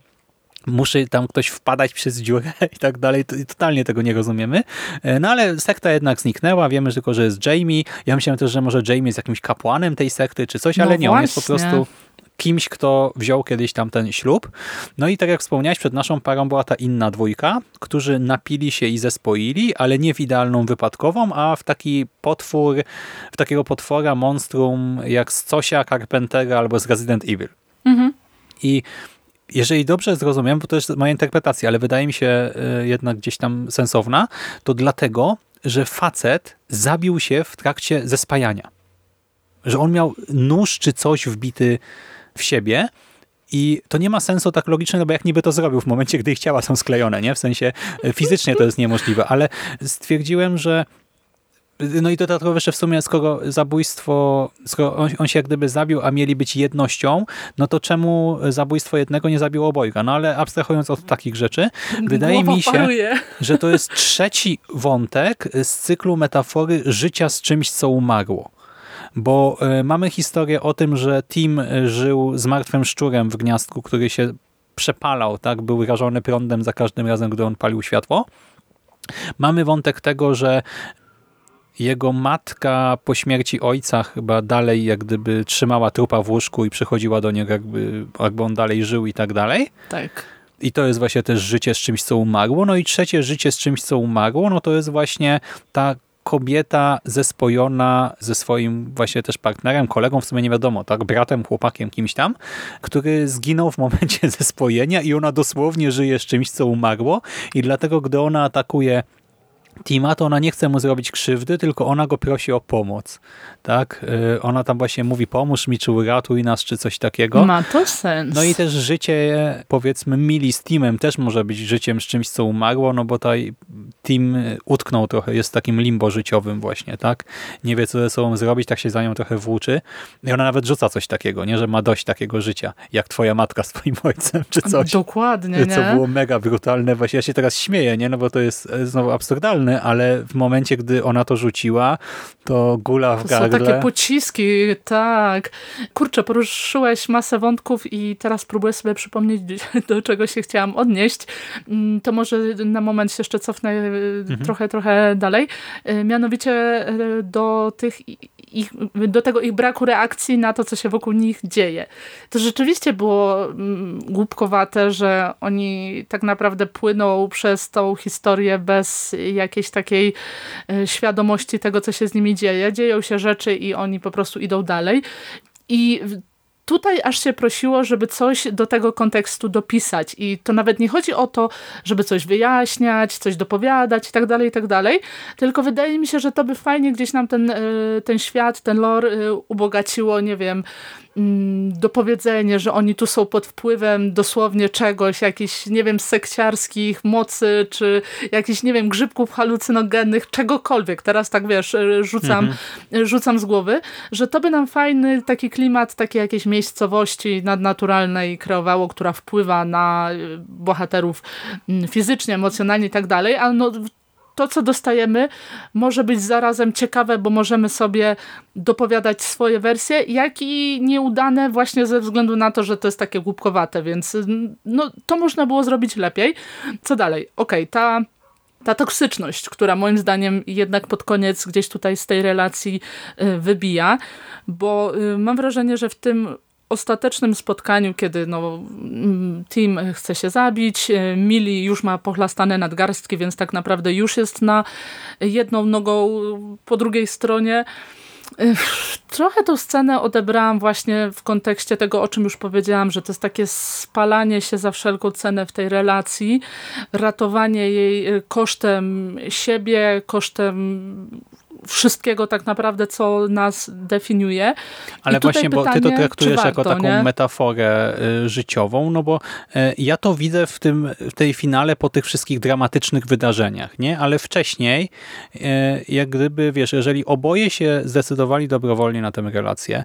musi tam ktoś wpadać przez dziurę i tak dalej. To- Totalnie tego nie rozumiemy. E, No ale sekta jednak zniknęła. Wiemy tylko, że jest Jamie. Ja myślałem też, że może Jamie jest jakimś kapłanem tej sekty czy coś, No ale nie. On jest po prostu kimś, kto wziął kiedyś tam ten ślub. No i tak jak wspomniałeś, przed naszą parą była ta inna dwójka, którzy napili się i zespoili, ale nie w idealną wypadkową, a w taki potwór, w takiego potwora, monstrum jak z Cosia, Carpentera albo z Resident Evil. I jeżeli dobrze zrozumiem, bo to jest moja interpretacja, ale wydaje mi się y, jednak gdzieś tam sensowna, to dlatego, że facet zabił się w trakcie zespajania. Że on miał nóż czy coś wbity w siebie i to nie ma sensu tak logicznie, no bo jak niby to zrobił w momencie, gdy ich ciała są sklejone, nie? W sensie y, fizycznie to jest niemożliwe, ale stwierdziłem, że no i dodatkowo jeszcze w sumie, skoro zabójstwo, skoro on, on się jak gdyby zabił, a mieli być jednością, no to czemu zabójstwo jednego nie zabiło obojga? No ale abstrahując od takich rzeczy, wydaje Głowa mi się, paruje. że to jest trzeci wątek z cyklu metafory życia z czymś, co umarło. Bo e, mamy historię o tym, że Tim e, żył z martwym szczurem w gniazdku, który się przepalał, tak, był rażony prądem za każdym razem, gdy on palił światło. Mamy wątek tego, że jego matka po śmierci ojca chyba dalej jak gdyby trzymała trupa w łóżku i przychodziła do niego jakby, jakby on dalej żył i tak dalej. Tak. I to jest właśnie też życie z czymś, co umarło. No i trzecie życie z czymś, co umarło, no to jest właśnie ta kobieta zespojona ze swoim właśnie też partnerem, kolegą, w sumie nie wiadomo, tak, bratem, chłopakiem, kimś tam, który zginął w momencie zespojenia i ona dosłownie żyje z czymś, co umarło i dlatego, gdy ona atakuje Tima, to ona nie chce mu zrobić krzywdy, tylko ona go prosi o pomoc. Tak? Yy, Ona tam właśnie mówi, pomóż mi, czy uratuj nas, czy coś takiego. Ma to sens. No i też życie, powiedzmy, Mili z Teamem też może być życiem z czymś, co umarło, no bo tutaj Team utknął trochę, jest w takim limbo życiowym właśnie, tak? Nie wie, co ze sobą zrobić, tak się za nią trochę włóczy. I ona nawet rzuca coś takiego, nie? Że ma dość takiego życia, jak twoja matka z twoim ojcem, czy coś. Dokładnie, nie? Co było mega brutalne. Właśnie ja się teraz śmieję, nie? No bo to jest e, znowu absurdalne, ale w momencie, gdy ona to rzuciła, to gula w To są gardle. takie pociski, tak. Kurczę, poruszyłeś masę wątków i teraz próbuję sobie przypomnieć, do czego się chciałam odnieść. Mm, To może na moment się jeszcze cofnę e, Mhm. trochę, trochę dalej. E, Mianowicie e, do tych ich, do tego ich braku reakcji na to, co się wokół nich dzieje. To rzeczywiście było mm, głupkowate, że oni tak naprawdę płyną przez tą historię bez jakiejś takiej e, świadomości tego, co się z nimi dzieje. Dzieją się rzeczy i oni po prostu idą dalej. I tutaj aż się prosiło, żeby coś do tego kontekstu dopisać. I to nawet nie chodzi o to, żeby coś wyjaśniać, coś dopowiadać i tak dalej, i tak dalej, tylko wydaje mi się, że to by fajnie gdzieś nam ten, e, ten świat, ten lore e, ubogaciło, nie wiem, dopowiedzenie, że oni tu są pod wpływem dosłownie czegoś, jakichś, nie wiem, sekciarskich mocy, czy jakichś, nie wiem, grzybków halucynogennych, czegokolwiek. Teraz tak, wiesz, e, rzucam, mhm. rzucam z głowy, że to by nam fajny taki klimat, takie jakieś miejscowości nadnaturalnej kreowało, która wpływa na bohaterów mm, fizycznie, emocjonalnie i tak dalej, ale no, to, co dostajemy, może być zarazem ciekawe, bo możemy sobie dopowiadać swoje wersje, jak i nieudane właśnie ze względu na to, że to jest takie głupkowate, więc no, to można było zrobić lepiej. Co dalej? Okej, okay, ta ta toksyczność, która moim zdaniem jednak pod koniec gdzieś tutaj z tej relacji y, wybija, bo y, mam wrażenie, że w tym ostatecznym spotkaniu, kiedy no, Tim chce się zabić, e, Mili już ma pochlastane nadgarstki, więc tak naprawdę już jest na jedną nogą po drugiej stronie. E, trochę tą scenę odebrałam właśnie w kontekście tego, o czym już powiedziałam, że to jest takie spalanie się za wszelką cenę w tej relacji, ratowanie jej e, kosztem siebie, kosztem wszystkiego tak naprawdę, co nas definiuje. Ale właśnie, pytanie, bo ty to traktujesz warto, jako taką nie? metaforę y, życiową, no bo y, ja to widzę w, tym, w tej finale po tych wszystkich dramatycznych wydarzeniach, nie? Ale wcześniej, y, jak gdyby, wiesz, jeżeli oboje się zdecydowali dobrowolnie na tę relację,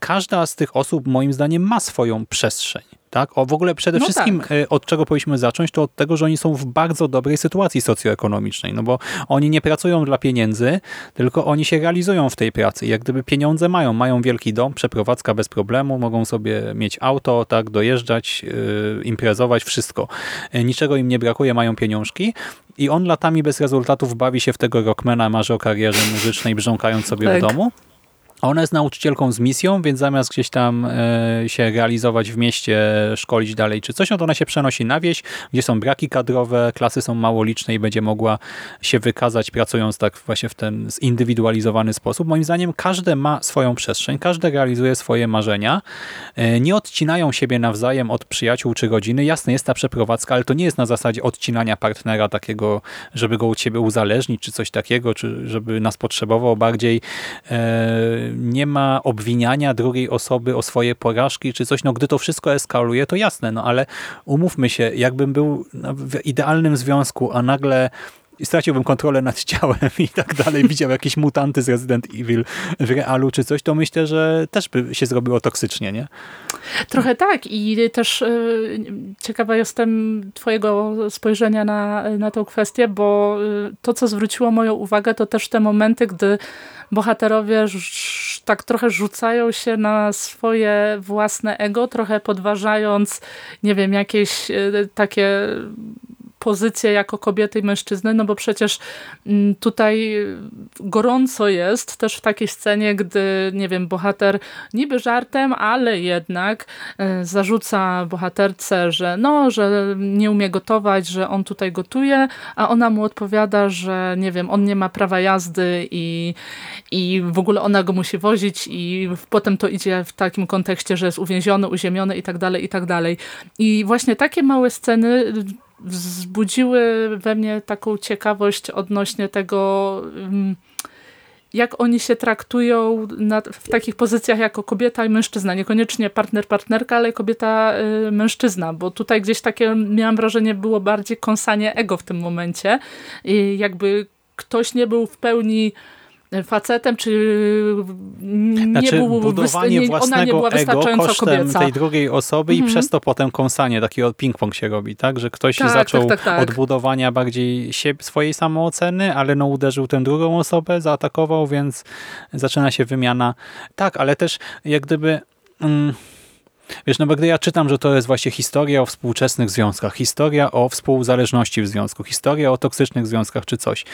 każda z tych osób moim zdaniem ma swoją przestrzeń. Tak? O, w ogóle przede no wszystkim tak. E, od czego powinniśmy zacząć, to od tego, że oni są w bardzo dobrej sytuacji socjoekonomicznej, no bo oni nie pracują dla pieniędzy, tylko oni się realizują w tej pracy. Jak gdyby pieniądze mają, mają wielki dom, przeprowadzka bez problemu, mogą sobie mieć auto, tak, dojeżdżać, yy, imprezować, wszystko. Yy, niczego im nie brakuje, mają pieniążki i on latami bez rezultatów bawi się w tego rockmana, marzy o karierze muzycznej, brząkając sobie tak. w domu. Ona jest nauczycielką z misją, więc zamiast gdzieś tam e, się realizować w mieście, szkolić dalej czy coś, no to ona się przenosi na wieś, gdzie są braki kadrowe, klasy są mało liczne i będzie mogła się wykazać pracując tak właśnie w ten zindywidualizowany sposób. Moim zdaniem każde ma swoją przestrzeń, każde realizuje swoje marzenia, e, nie odcinają siebie nawzajem od przyjaciół czy rodziny. Jasne, jest ta przeprowadzka, ale to nie jest na zasadzie odcinania partnera takiego, żeby go u ciebie uzależnić czy coś takiego, czy żeby nas potrzebował bardziej e, nie ma obwiniania drugiej osoby o swoje porażki czy coś. No gdy to wszystko eskaluje, to jasne, no ale umówmy się, jakbym był w idealnym związku, a nagle straciłbym kontrolę nad ciałem i tak dalej, widział jakieś mutanty z Resident Evil w realu czy coś, to myślę, że też by się zrobiło toksycznie, nie? Trochę tak i też y, ciekawa jestem twojego spojrzenia na, na tę kwestię, bo y, to, co zwróciło moją uwagę, to też te momenty, gdy bohaterowie tak trochę rzucają się na swoje własne ego, trochę podważając, nie wiem, jakieś y, takie pozycję jako kobiety i mężczyzny, no bo przecież mm, tutaj gorąco jest też w takiej scenie, gdy, nie wiem, bohater niby żartem, ale jednak e, zarzuca bohaterce, że no, że nie umie gotować, że on tutaj gotuje, a ona mu odpowiada, że nie wiem, on nie ma prawa jazdy i, i w ogóle ona go musi wozić i potem to idzie w takim kontekście, że jest uwięziony, uziemiony i tak dalej, i tak dalej. I właśnie takie małe sceny wzbudziły we mnie taką ciekawość odnośnie tego, mm, jak oni się traktują na, w takich pozycjach jako kobieta i mężczyzna. Niekoniecznie partner, partnerka, ale kobieta, y, mężczyzna, bo tutaj gdzieś takie, miałam wrażenie, było bardziej kąsanie ego w tym momencie. I jakby ktoś nie był w pełni facetem, czy nie znaczy, był budowanie nie, własnego ona nie była ego kosztem kobieca. tej drugiej osoby -hmm. i mhm. przez to potem kąsanie, taki ping-pong się robi, tak? Że ktoś tak, zaczął tak, tak, tak. od budowania bardziej siebie, swojej samooceny, ale no uderzył tę drugą osobę, zaatakował, więc zaczyna się wymiana. Tak, ale też jak gdyby... Mm, Wiesz, no bo gdy ja czytam, że to jest właśnie historia o współczesnych związkach, historia o współzależności w związku, historia o toksycznych związkach czy coś,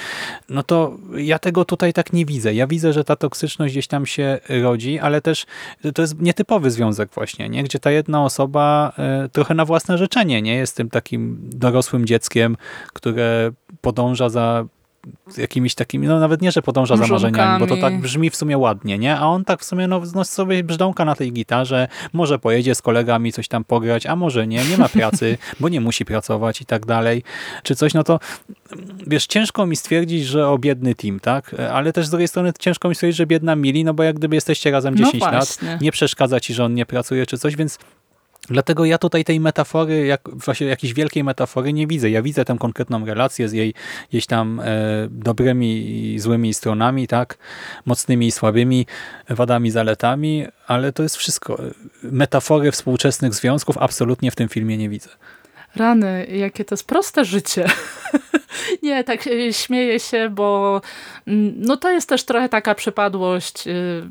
no to ja tego tutaj tak nie widzę. Ja widzę, że ta toksyczność gdzieś tam się rodzi, ale też to jest nietypowy związek właśnie, nie? gdzie ta jedna osoba e, trochę na własne życzenie nie jest tym takim dorosłym dzieckiem, które podąża za jakimiś takimi, no nawet nie, że podąża za marzeniami, bo to tak brzmi w sumie ładnie, nie? A on tak w sumie no, no sobie brzdąka na tej gitarze, może pojedzie z kolegami coś tam pograć, a może nie, nie ma pracy, bo nie musi pracować i tak dalej, czy coś, no to wiesz, ciężko mi stwierdzić, że o biedny team, tak? Ale też z drugiej strony ciężko mi stwierdzić, że biedna Mili, no bo jak gdyby jesteście razem No 10 lat, właśnie. nie przeszkadza ci, że on nie pracuje czy coś, więc Dlatego ja tutaj tej metafory, jak, właśnie jakiejś wielkiej metafory nie widzę. Ja widzę tę konkretną relację z jej gdzieś tam e, dobrymi i złymi stronami, tak, mocnymi i słabymi, wadami, zaletami, ale to jest wszystko. Metafory współczesnych związków absolutnie w tym filmie nie widzę. Rany, jakie to jest proste życie. Nie, tak e, śmieję się, bo mm, no to jest też trochę taka przypadłość, y,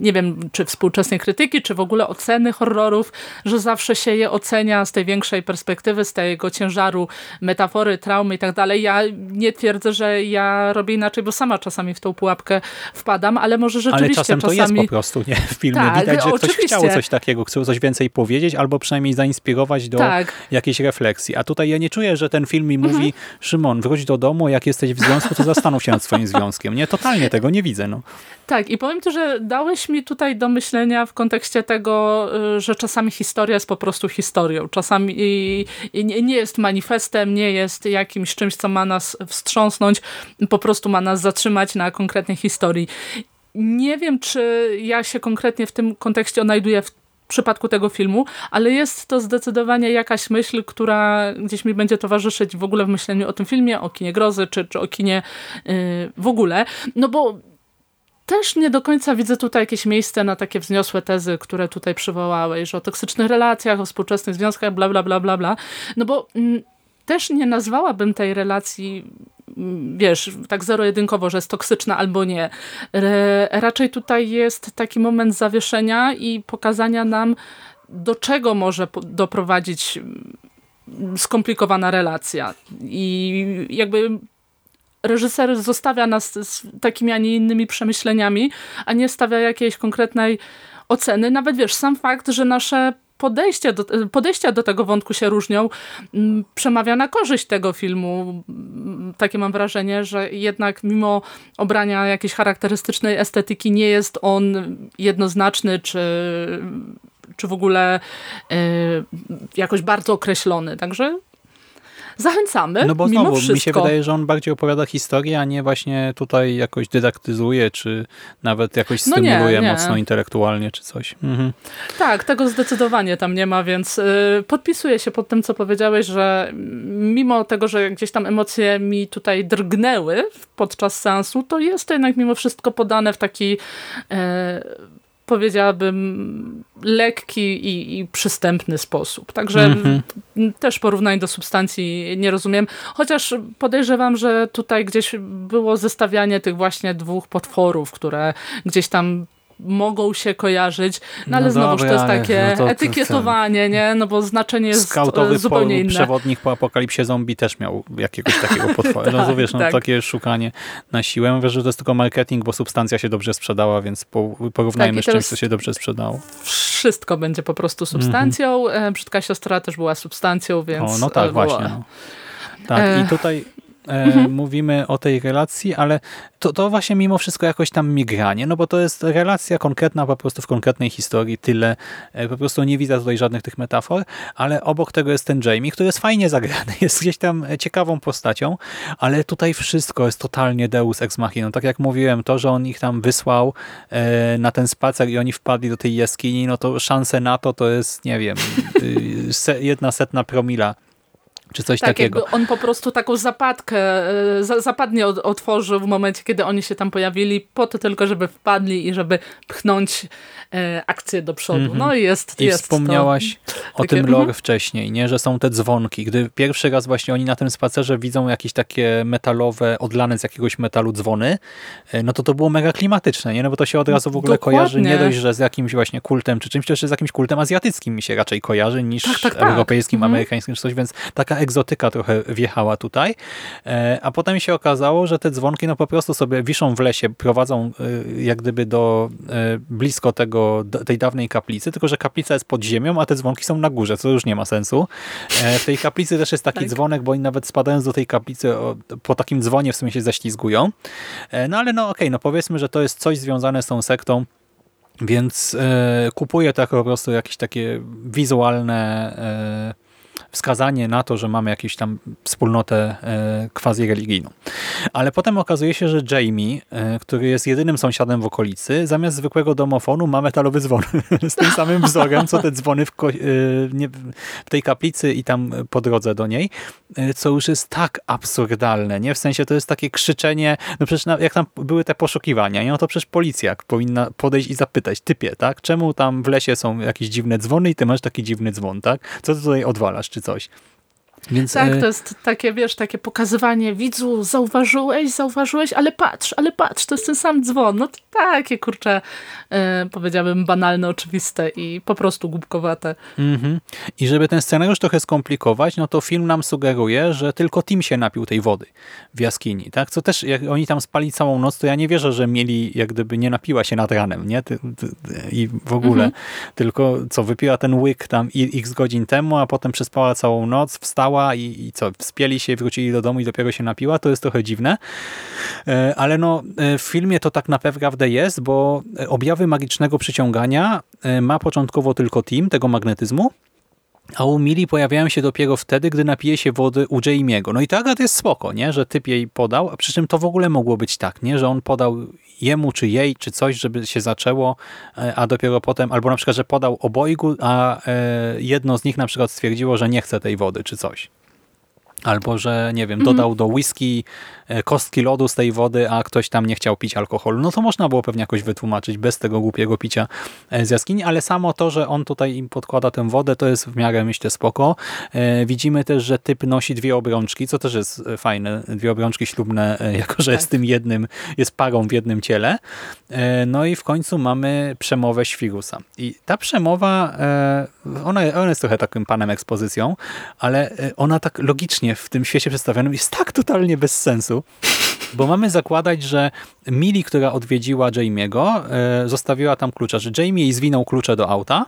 nie wiem, czy współczesnej krytyki, czy w ogóle oceny horrorów, że zawsze się je ocenia z tej większej perspektywy, z tego ciężaru metafory, traumy i tak dalej. Ja nie twierdzę, że ja robię inaczej, bo sama czasami w tą pułapkę wpadam, ale może rzeczywiście Ale czasem to czasami... jest po prostu, nie? W filmie Tak, widać, że ktoś oczywiście. chciał coś takiego, chciał coś więcej powiedzieć, albo przynajmniej zainspirować do Tak. jakiejś refleksji. A tutaj ja nie czuję, że ten film mi Mhm. mówi, Szymon, wróć do domu, jak jesteś w związku, to zastanów się nad swoim związkiem. Nie, totalnie tego nie widzę. No. Tak, i powiem Ci, że dałeś mi tutaj do myślenia w kontekście tego, y, że czasami historia jest po prostu historią. Czasami i, i nie nie jest manifestem, nie jest jakimś czymś, co ma nas wstrząsnąć, po prostu ma nas zatrzymać na konkretnej historii. Nie wiem, czy ja się konkretnie w tym kontekście odnajduję w przypadku tego filmu, ale jest to zdecydowanie jakaś myśl, która gdzieś mi będzie towarzyszyć w ogóle w myśleniu o tym filmie, o kinie grozy, czy, czy o kinie yy, w ogóle. No bo też nie do końca widzę tutaj jakieś miejsce na takie wzniosłe tezy, które tutaj przywołałeś, że o toksycznych relacjach, o współczesnych związkach, bla, bla, bla, bla, bla. No bo mm, też nie nazwałabym tej relacji, wiesz, tak zero-jedynkowo, że jest toksyczna albo nie. Raczej tutaj jest taki moment zawieszenia i pokazania nam, do czego może doprowadzić mm, skomplikowana relacja. I jakby reżyser zostawia nas z takimi, a nie innymi przemyśleniami, a nie stawia jakiejś konkretnej oceny. Nawet wiesz, sam fakt, że nasze podejście do, podejścia do tego wątku się różnią, mm, przemawia na korzyść tego filmu. Mm, Takie mam wrażenie, że jednak mimo obrania jakiejś charakterystycznej estetyki nie jest on jednoznaczny, czy, czy w ogóle y, jakoś bardzo określony. Także zachęcamy, no bo mimo znowu, mi się wydaje, że on bardziej opowiada historię, a nie właśnie tutaj jakoś dydaktyzuje, czy nawet jakoś No nie, stymuluje nie. mocno intelektualnie, czy coś. Mhm. Tak, tego zdecydowanie tam nie ma, więc y, podpisuję się pod tym, co powiedziałeś, że mimo tego, że gdzieś tam emocje mi tutaj drgnęły podczas seansu, to jest to jednak mimo wszystko podane w taki e, powiedziałabym lekki i, i przystępny sposób. Także Mhm. m, też porównanie do substancji nie rozumiem, chociaż podejrzewam, że tutaj gdzieś było zestawianie tych właśnie dwóch potworów, które gdzieś tam mogą się kojarzyć, no ale No znowuż to jest takie no to- to- etykietowanie, nie? No bo znaczenie jest Skautowy e, zupełnie po, inne. przewodnik po apokalipsie zombie też miał jakiegoś takiego potwora. no to wiesz, no, tak. takie szukanie na siłę. Mówię, że to jest tylko marketing, bo substancja się dobrze sprzedała, więc po, porównajmy Tak, z czymś, co się dobrze sprzedało. Wszystko będzie po prostu substancją. E, Brzydka siostra też była substancją, więc... Mhm. O, no tak, e, była- właśnie. No. Tak, E. i tutaj e, mówimy o tej relacji, ale to, to właśnie mimo wszystko jakoś tam migranie, no bo to jest relacja konkretna po prostu w konkretnej historii, tyle. E, po prostu nie widzę tutaj żadnych tych metafor, ale obok tego jest ten Jamie, który jest fajnie zagrany, jest gdzieś tam ciekawą postacią, ale tutaj wszystko jest totalnie deus ex machina. Tak jak mówiłem, to, że on ich tam wysłał e, na ten spacer i oni wpadli do tej jaskini, no to szanse na to to jest, nie wiem, y, jedna setna promila czy coś Tak, takiego. jakby on po prostu taką zapadkę, e, za- zapadnie otworzył w momencie, kiedy oni się tam pojawili, po to tylko, żeby wpadli i żeby pchnąć e, akcję do przodu. Mhm. No i jest, I jest wspomniałaś o takie- tym lore mhm. wcześniej, nie? że są te dzwonki. Gdy pierwszy raz właśnie oni na tym spacerze widzą jakieś takie metalowe, odlane z jakiegoś metalu dzwony, e, no to to było mega klimatyczne, nie? no bo to się od razu w ogóle Dokładnie. kojarzy nie dość, że z jakimś właśnie kultem czy czymś, jeszcze z jakimś kultem azjatyckim mi się raczej kojarzy niż Tak, tak, tak. europejskim, Mhm. amerykańskim czy coś, więc taka egzotyka trochę wjechała tutaj, e, a potem się okazało, że te dzwonki no po prostu sobie wiszą w lesie, prowadzą e, jak gdyby do blisko tego, tej dawnej kaplicy, tylko że kaplica jest pod ziemią, a te dzwonki są na górze, co już nie ma sensu. W tej kaplicy też jest taki tak. dzwonek, bo oni nawet spadając do tej kaplicy po takim dzwonie w sumie się zaślizgują. No ale no okej, okay, no powiedzmy, że to jest coś związane z tą sektą, więc e, kupuję tak po prostu jakieś takie wizualne e, wskazanie na to, że mamy jakąś tam wspólnotę e, quasi-religijną. Ale potem okazuje się, że Jamie, e, który jest jedynym sąsiadem w okolicy, zamiast zwykłego domofonu ma metalowy dzwon z tym samym wzorem, co te dzwony w, e, w tej kaplicy i tam po drodze do niej, co już jest tak absurdalne, nie? W sensie to jest takie krzyczenie, no przecież jak tam były te poszukiwania, no to przecież policja powinna podejść i zapytać, typie, tak? Czemu tam w lesie są jakieś dziwne dzwony i ty masz taki dziwny dzwon, tak? Co ty tutaj odwalasz? Czy coś. Więc, tak, e, to jest takie, wiesz, takie pokazywanie widzu, zauważyłeś, zauważyłeś, ale patrz, ale patrz, to jest ten sam dzwon. No to takie, kurczę, e, powiedziałabym banalne, oczywiste i po prostu głupkowate. Mhm. I żeby ten scenariusz trochę skomplikować, no to film nam sugeruje, że tylko Tim się napił tej wody w jaskini, tak? Co też, jak oni tam spali całą noc, to ja nie wierzę, że mieli, jak gdyby nie napiła się nad ranem, nie? I w ogóle. Mhm. Tylko, co, wypiła ten łyk tam x godzin temu, a potem przespała całą noc, wstała i, i co, wspieli się, wrócili do domu i dopiero się napiła, to jest trochę dziwne. E, ale no, e, w filmie to tak naprawdę jest, bo objawy magicznego przyciągania e, ma początkowo tylko Tim, tego magnetyzmu, a u Mili pojawiają się dopiero wtedy, gdy napije się wody u Jamie'ego. No i to Agat jest spoko, nie? że typ jej podał, a przy czym to w ogóle mogło być tak, nie? że on podał jemu czy jej, czy coś, żeby się zaczęło, a dopiero potem, albo na przykład, że podał obojgu, a jedno z nich na przykład stwierdziło, że nie chce tej wody, czy coś. Albo, że nie wiem, dodał do whisky e, kostki lodu z tej wody, a ktoś tam nie chciał pić alkoholu. No to można było pewnie jakoś wytłumaczyć bez tego głupiego picia e, z jaskini, ale samo to, że on tutaj im podkłada tę wodę, to jest w miarę myślę spoko. E, widzimy też, że typ nosi dwie obrączki, co też jest fajne. Dwie obrączki ślubne, jako że jest tak. tym jednym, jest parą w jednym ciele. No i w końcu mamy przemowę Świrusa. I ta przemowa, ona, ona jest trochę takim panem ekspozycją, ale ona tak logicznie w tym świecie przedstawionym jest tak totalnie bez sensu, bo mamy zakładać, że Mili, która odwiedziła Jamie'ego, e, zostawiła tam klucza, że Jamie jej zwinął klucze do auta,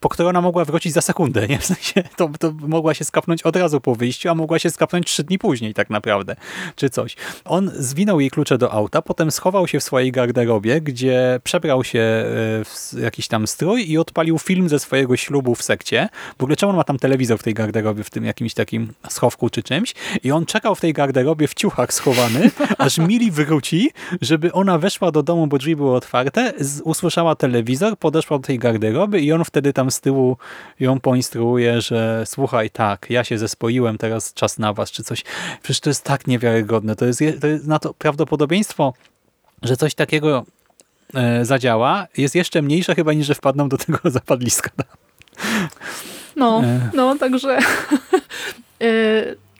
po które ona mogła wrócić za sekundę. Nie? W sensie to, to mogła się skapnąć od razu po wyjściu, a mogła się skapnąć trzy dni później tak naprawdę, czy coś. On zwinął jej klucze do auta, potem schował się w swojej garderobie, gdzie przebrał się e, w jakiś tam strój i odpalił film ze swojego ślubu w sekcie. W ogóle czemu on ma tam telewizor w tej garderobie, w tym jakimś takim schowku czy czymś? I on czekał w tej garderobie w ciuchach schowany, aż Mili wróci, żeby ona weszła do domu, bo drzwi były otwarte, usłyszała telewizor, podeszła do tej garderoby i on wtedy tam z tyłu ją poinstruuje, że słuchaj, tak, ja się zespoiłem, teraz czas na was, czy coś. Przecież to jest tak niewiarygodne. To jest, to jest na to prawdopodobieństwo, że coś takiego e, zadziała, jest jeszcze mniejsze chyba niż, że wpadną do tego zapadliska. No, e. no, także e,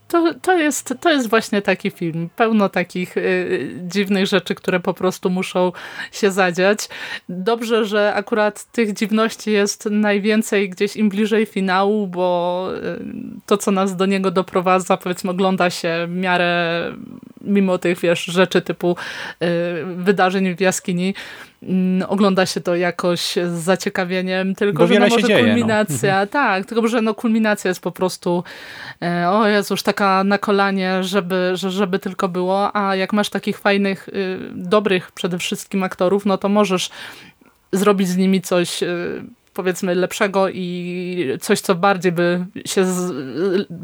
to, to, jest, to jest właśnie taki film. Pełno takich y, dziwnych rzeczy, które po prostu muszą się zadziać. Dobrze, że akurat tych dziwności jest najwięcej gdzieś im bliżej finału, bo y, to, co nas do niego doprowadza, powiedzmy, ogląda się w miarę mimo tych, wiesz, rzeczy typu y, wydarzeń w jaskini, ogląda się to jakoś z zaciekawieniem, tylko że no może dzieje, kulminacja, no. tak, tylko że no kulminacja jest po prostu e, o Jezu, już taka na kolanie, żeby, żeby tylko było, a jak masz takich fajnych, y, dobrych przede wszystkim aktorów, no to możesz zrobić z nimi coś y, powiedzmy lepszego i coś, co bardziej by się z,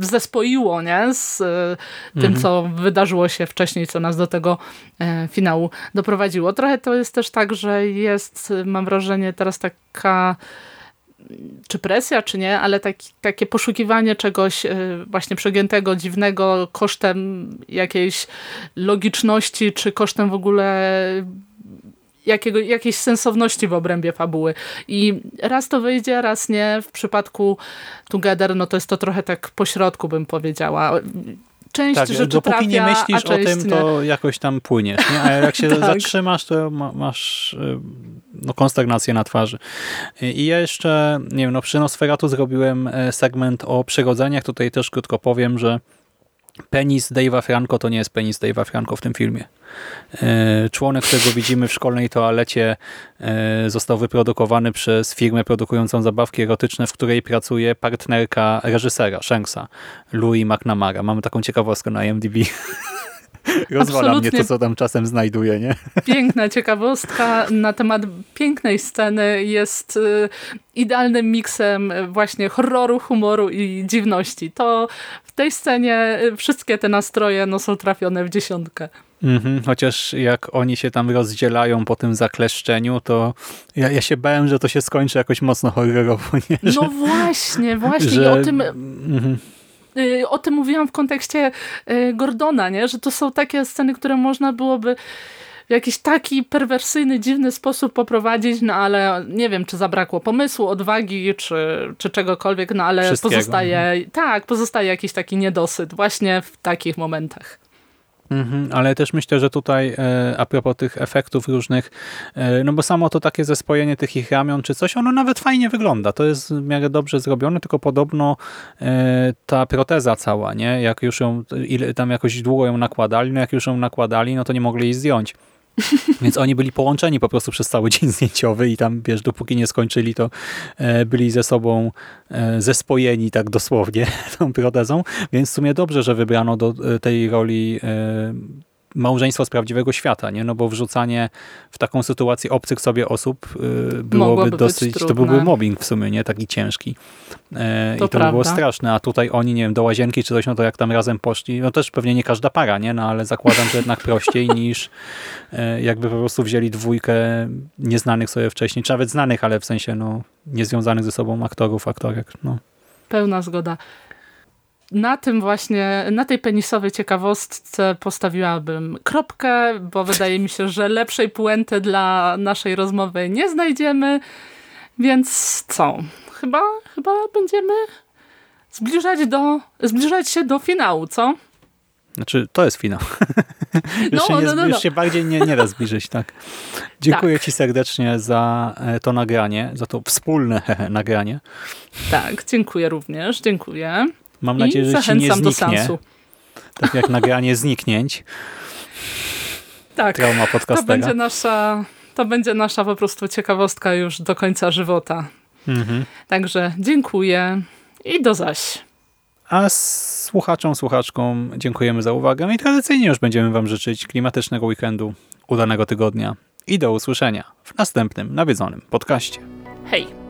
zespoiło nie? z e, tym, mhm. co wydarzyło się wcześniej, co nas do tego e, finału doprowadziło. Trochę to jest też tak, że jest, mam wrażenie, teraz taka czy presja, czy nie, ale taki, takie poszukiwanie czegoś e, właśnie przegiętego, dziwnego kosztem jakiejś logiczności, czy kosztem w ogóle jakiego, jakiejś sensowności w obrębie fabuły. I raz to wyjdzie, raz nie. W przypadku Together, no to jest to trochę tak pośrodku bym powiedziała. część Tak, rzeczy dopóki trafia, nie myślisz o tym, nie. to jakoś tam płyniesz, nie? A jak się Tak. zatrzymasz, to ma, masz y, no, konsternację na twarzy. I ja jeszcze, nie wiem, no przy Nosferatu zrobiłem e, segment o przyrodzeniach. Tutaj też krótko powiem, że penis Dave'a Franco to nie jest penis Dave'a Franco w tym filmie. E, Członek, którego widzimy w szkolnej toalecie e, został wyprodukowany przez firmę produkującą zabawki erotyczne, w której pracuje partnerka reżysera, Shanksa, Louis McNamara. Mamy taką ciekawostkę na IMDb. Rozwala mnie Absolutnie. to, co tam czasem znajduje, nie? Piękna ciekawostka na temat pięknej sceny jest y, idealnym miksem właśnie horroru, humoru i dziwności. To tej scenie y, wszystkie te nastroje no, są trafione w dziesiątkę. Mhm, chociaż jak oni się tam rozdzielają po tym zakleszczeniu, to ja, ja się bałem, że to się skończy jakoś mocno horrorowo, nie? Że, No właśnie, właśnie i że- o tym Mhm. y, o tym mówiłam w kontekście y, Gordona, nie? że to są takie sceny, które można byłoby w jakiś taki perwersyjny, dziwny sposób poprowadzić, no ale nie wiem, czy zabrakło pomysłu, odwagi, czy, czy czegokolwiek, no ale pozostaje, tak, pozostaje jakiś taki niedosyt właśnie w takich momentach. Mhm, ale też myślę, że tutaj e, a propos tych efektów różnych, e, no bo samo to takie zespojenie tych ich ramion czy coś, ono nawet fajnie wygląda. To jest w miarę dobrze zrobione, tylko podobno e, ta proteza cała, nie? Jak już ją, ile tam jakoś długo ją nakładali, no jak już ją nakładali, no to nie mogli jej zdjąć. Więc oni byli połączeni po prostu przez cały dzień zdjęciowy i tam, wiesz, dopóki nie skończyli, to e, byli ze sobą e, zespojeni tak dosłownie tą protezą. Więc w sumie dobrze, że wybrano do e, tej roli małżeństwo z prawdziwego świata, nie? No bo wrzucanie w taką sytuację obcych sobie osób e, byłoby Mogłoby dosyć, to byłby mobbing w sumie, nie? Taki ciężki. E, To I to by było straszne, a tutaj oni, nie wiem, do łazienki czy coś, no to jak tam razem poszli, no też pewnie nie każda para, nie? No ale zakładam, że jednak prościej niż e, jakby po prostu wzięli dwójkę nieznanych sobie wcześniej, czy nawet znanych, ale w sensie no niezwiązanych ze sobą aktorów, aktorek, no. Pełna zgoda. Na tym właśnie, na tej penisowej ciekawostce postawiłabym kropkę, bo wydaje mi się, że lepszej puenty dla naszej rozmowy nie znajdziemy. Więc co? Chyba, chyba będziemy zbliżać, do, zbliżać się do finału, co? Znaczy, to jest finał. już, No, się nie, no, no, już no. się bardziej nie, nie da zbliżyć, tak. Dziękuję Tak. Ci serdecznie za e, to nagranie, za to wspólne nagranie. Tak, dziękuję również, dziękuję. Mam I nadzieję, że Ci nie zachęcam do zniknie, sensu. tak jak nagranie zniknięć, Tak, trauma to podcastera. będzie nasza, to będzie nasza po prostu ciekawostka już do końca żywota. Mhm. Także dziękuję i do zaś. A słuchaczom, słuchaczkom dziękujemy za uwagę i tradycyjnie już będziemy Wam życzyć klimatycznego weekendu, udanego tygodnia i do usłyszenia w następnym nawiedzonym podcaście. Hej!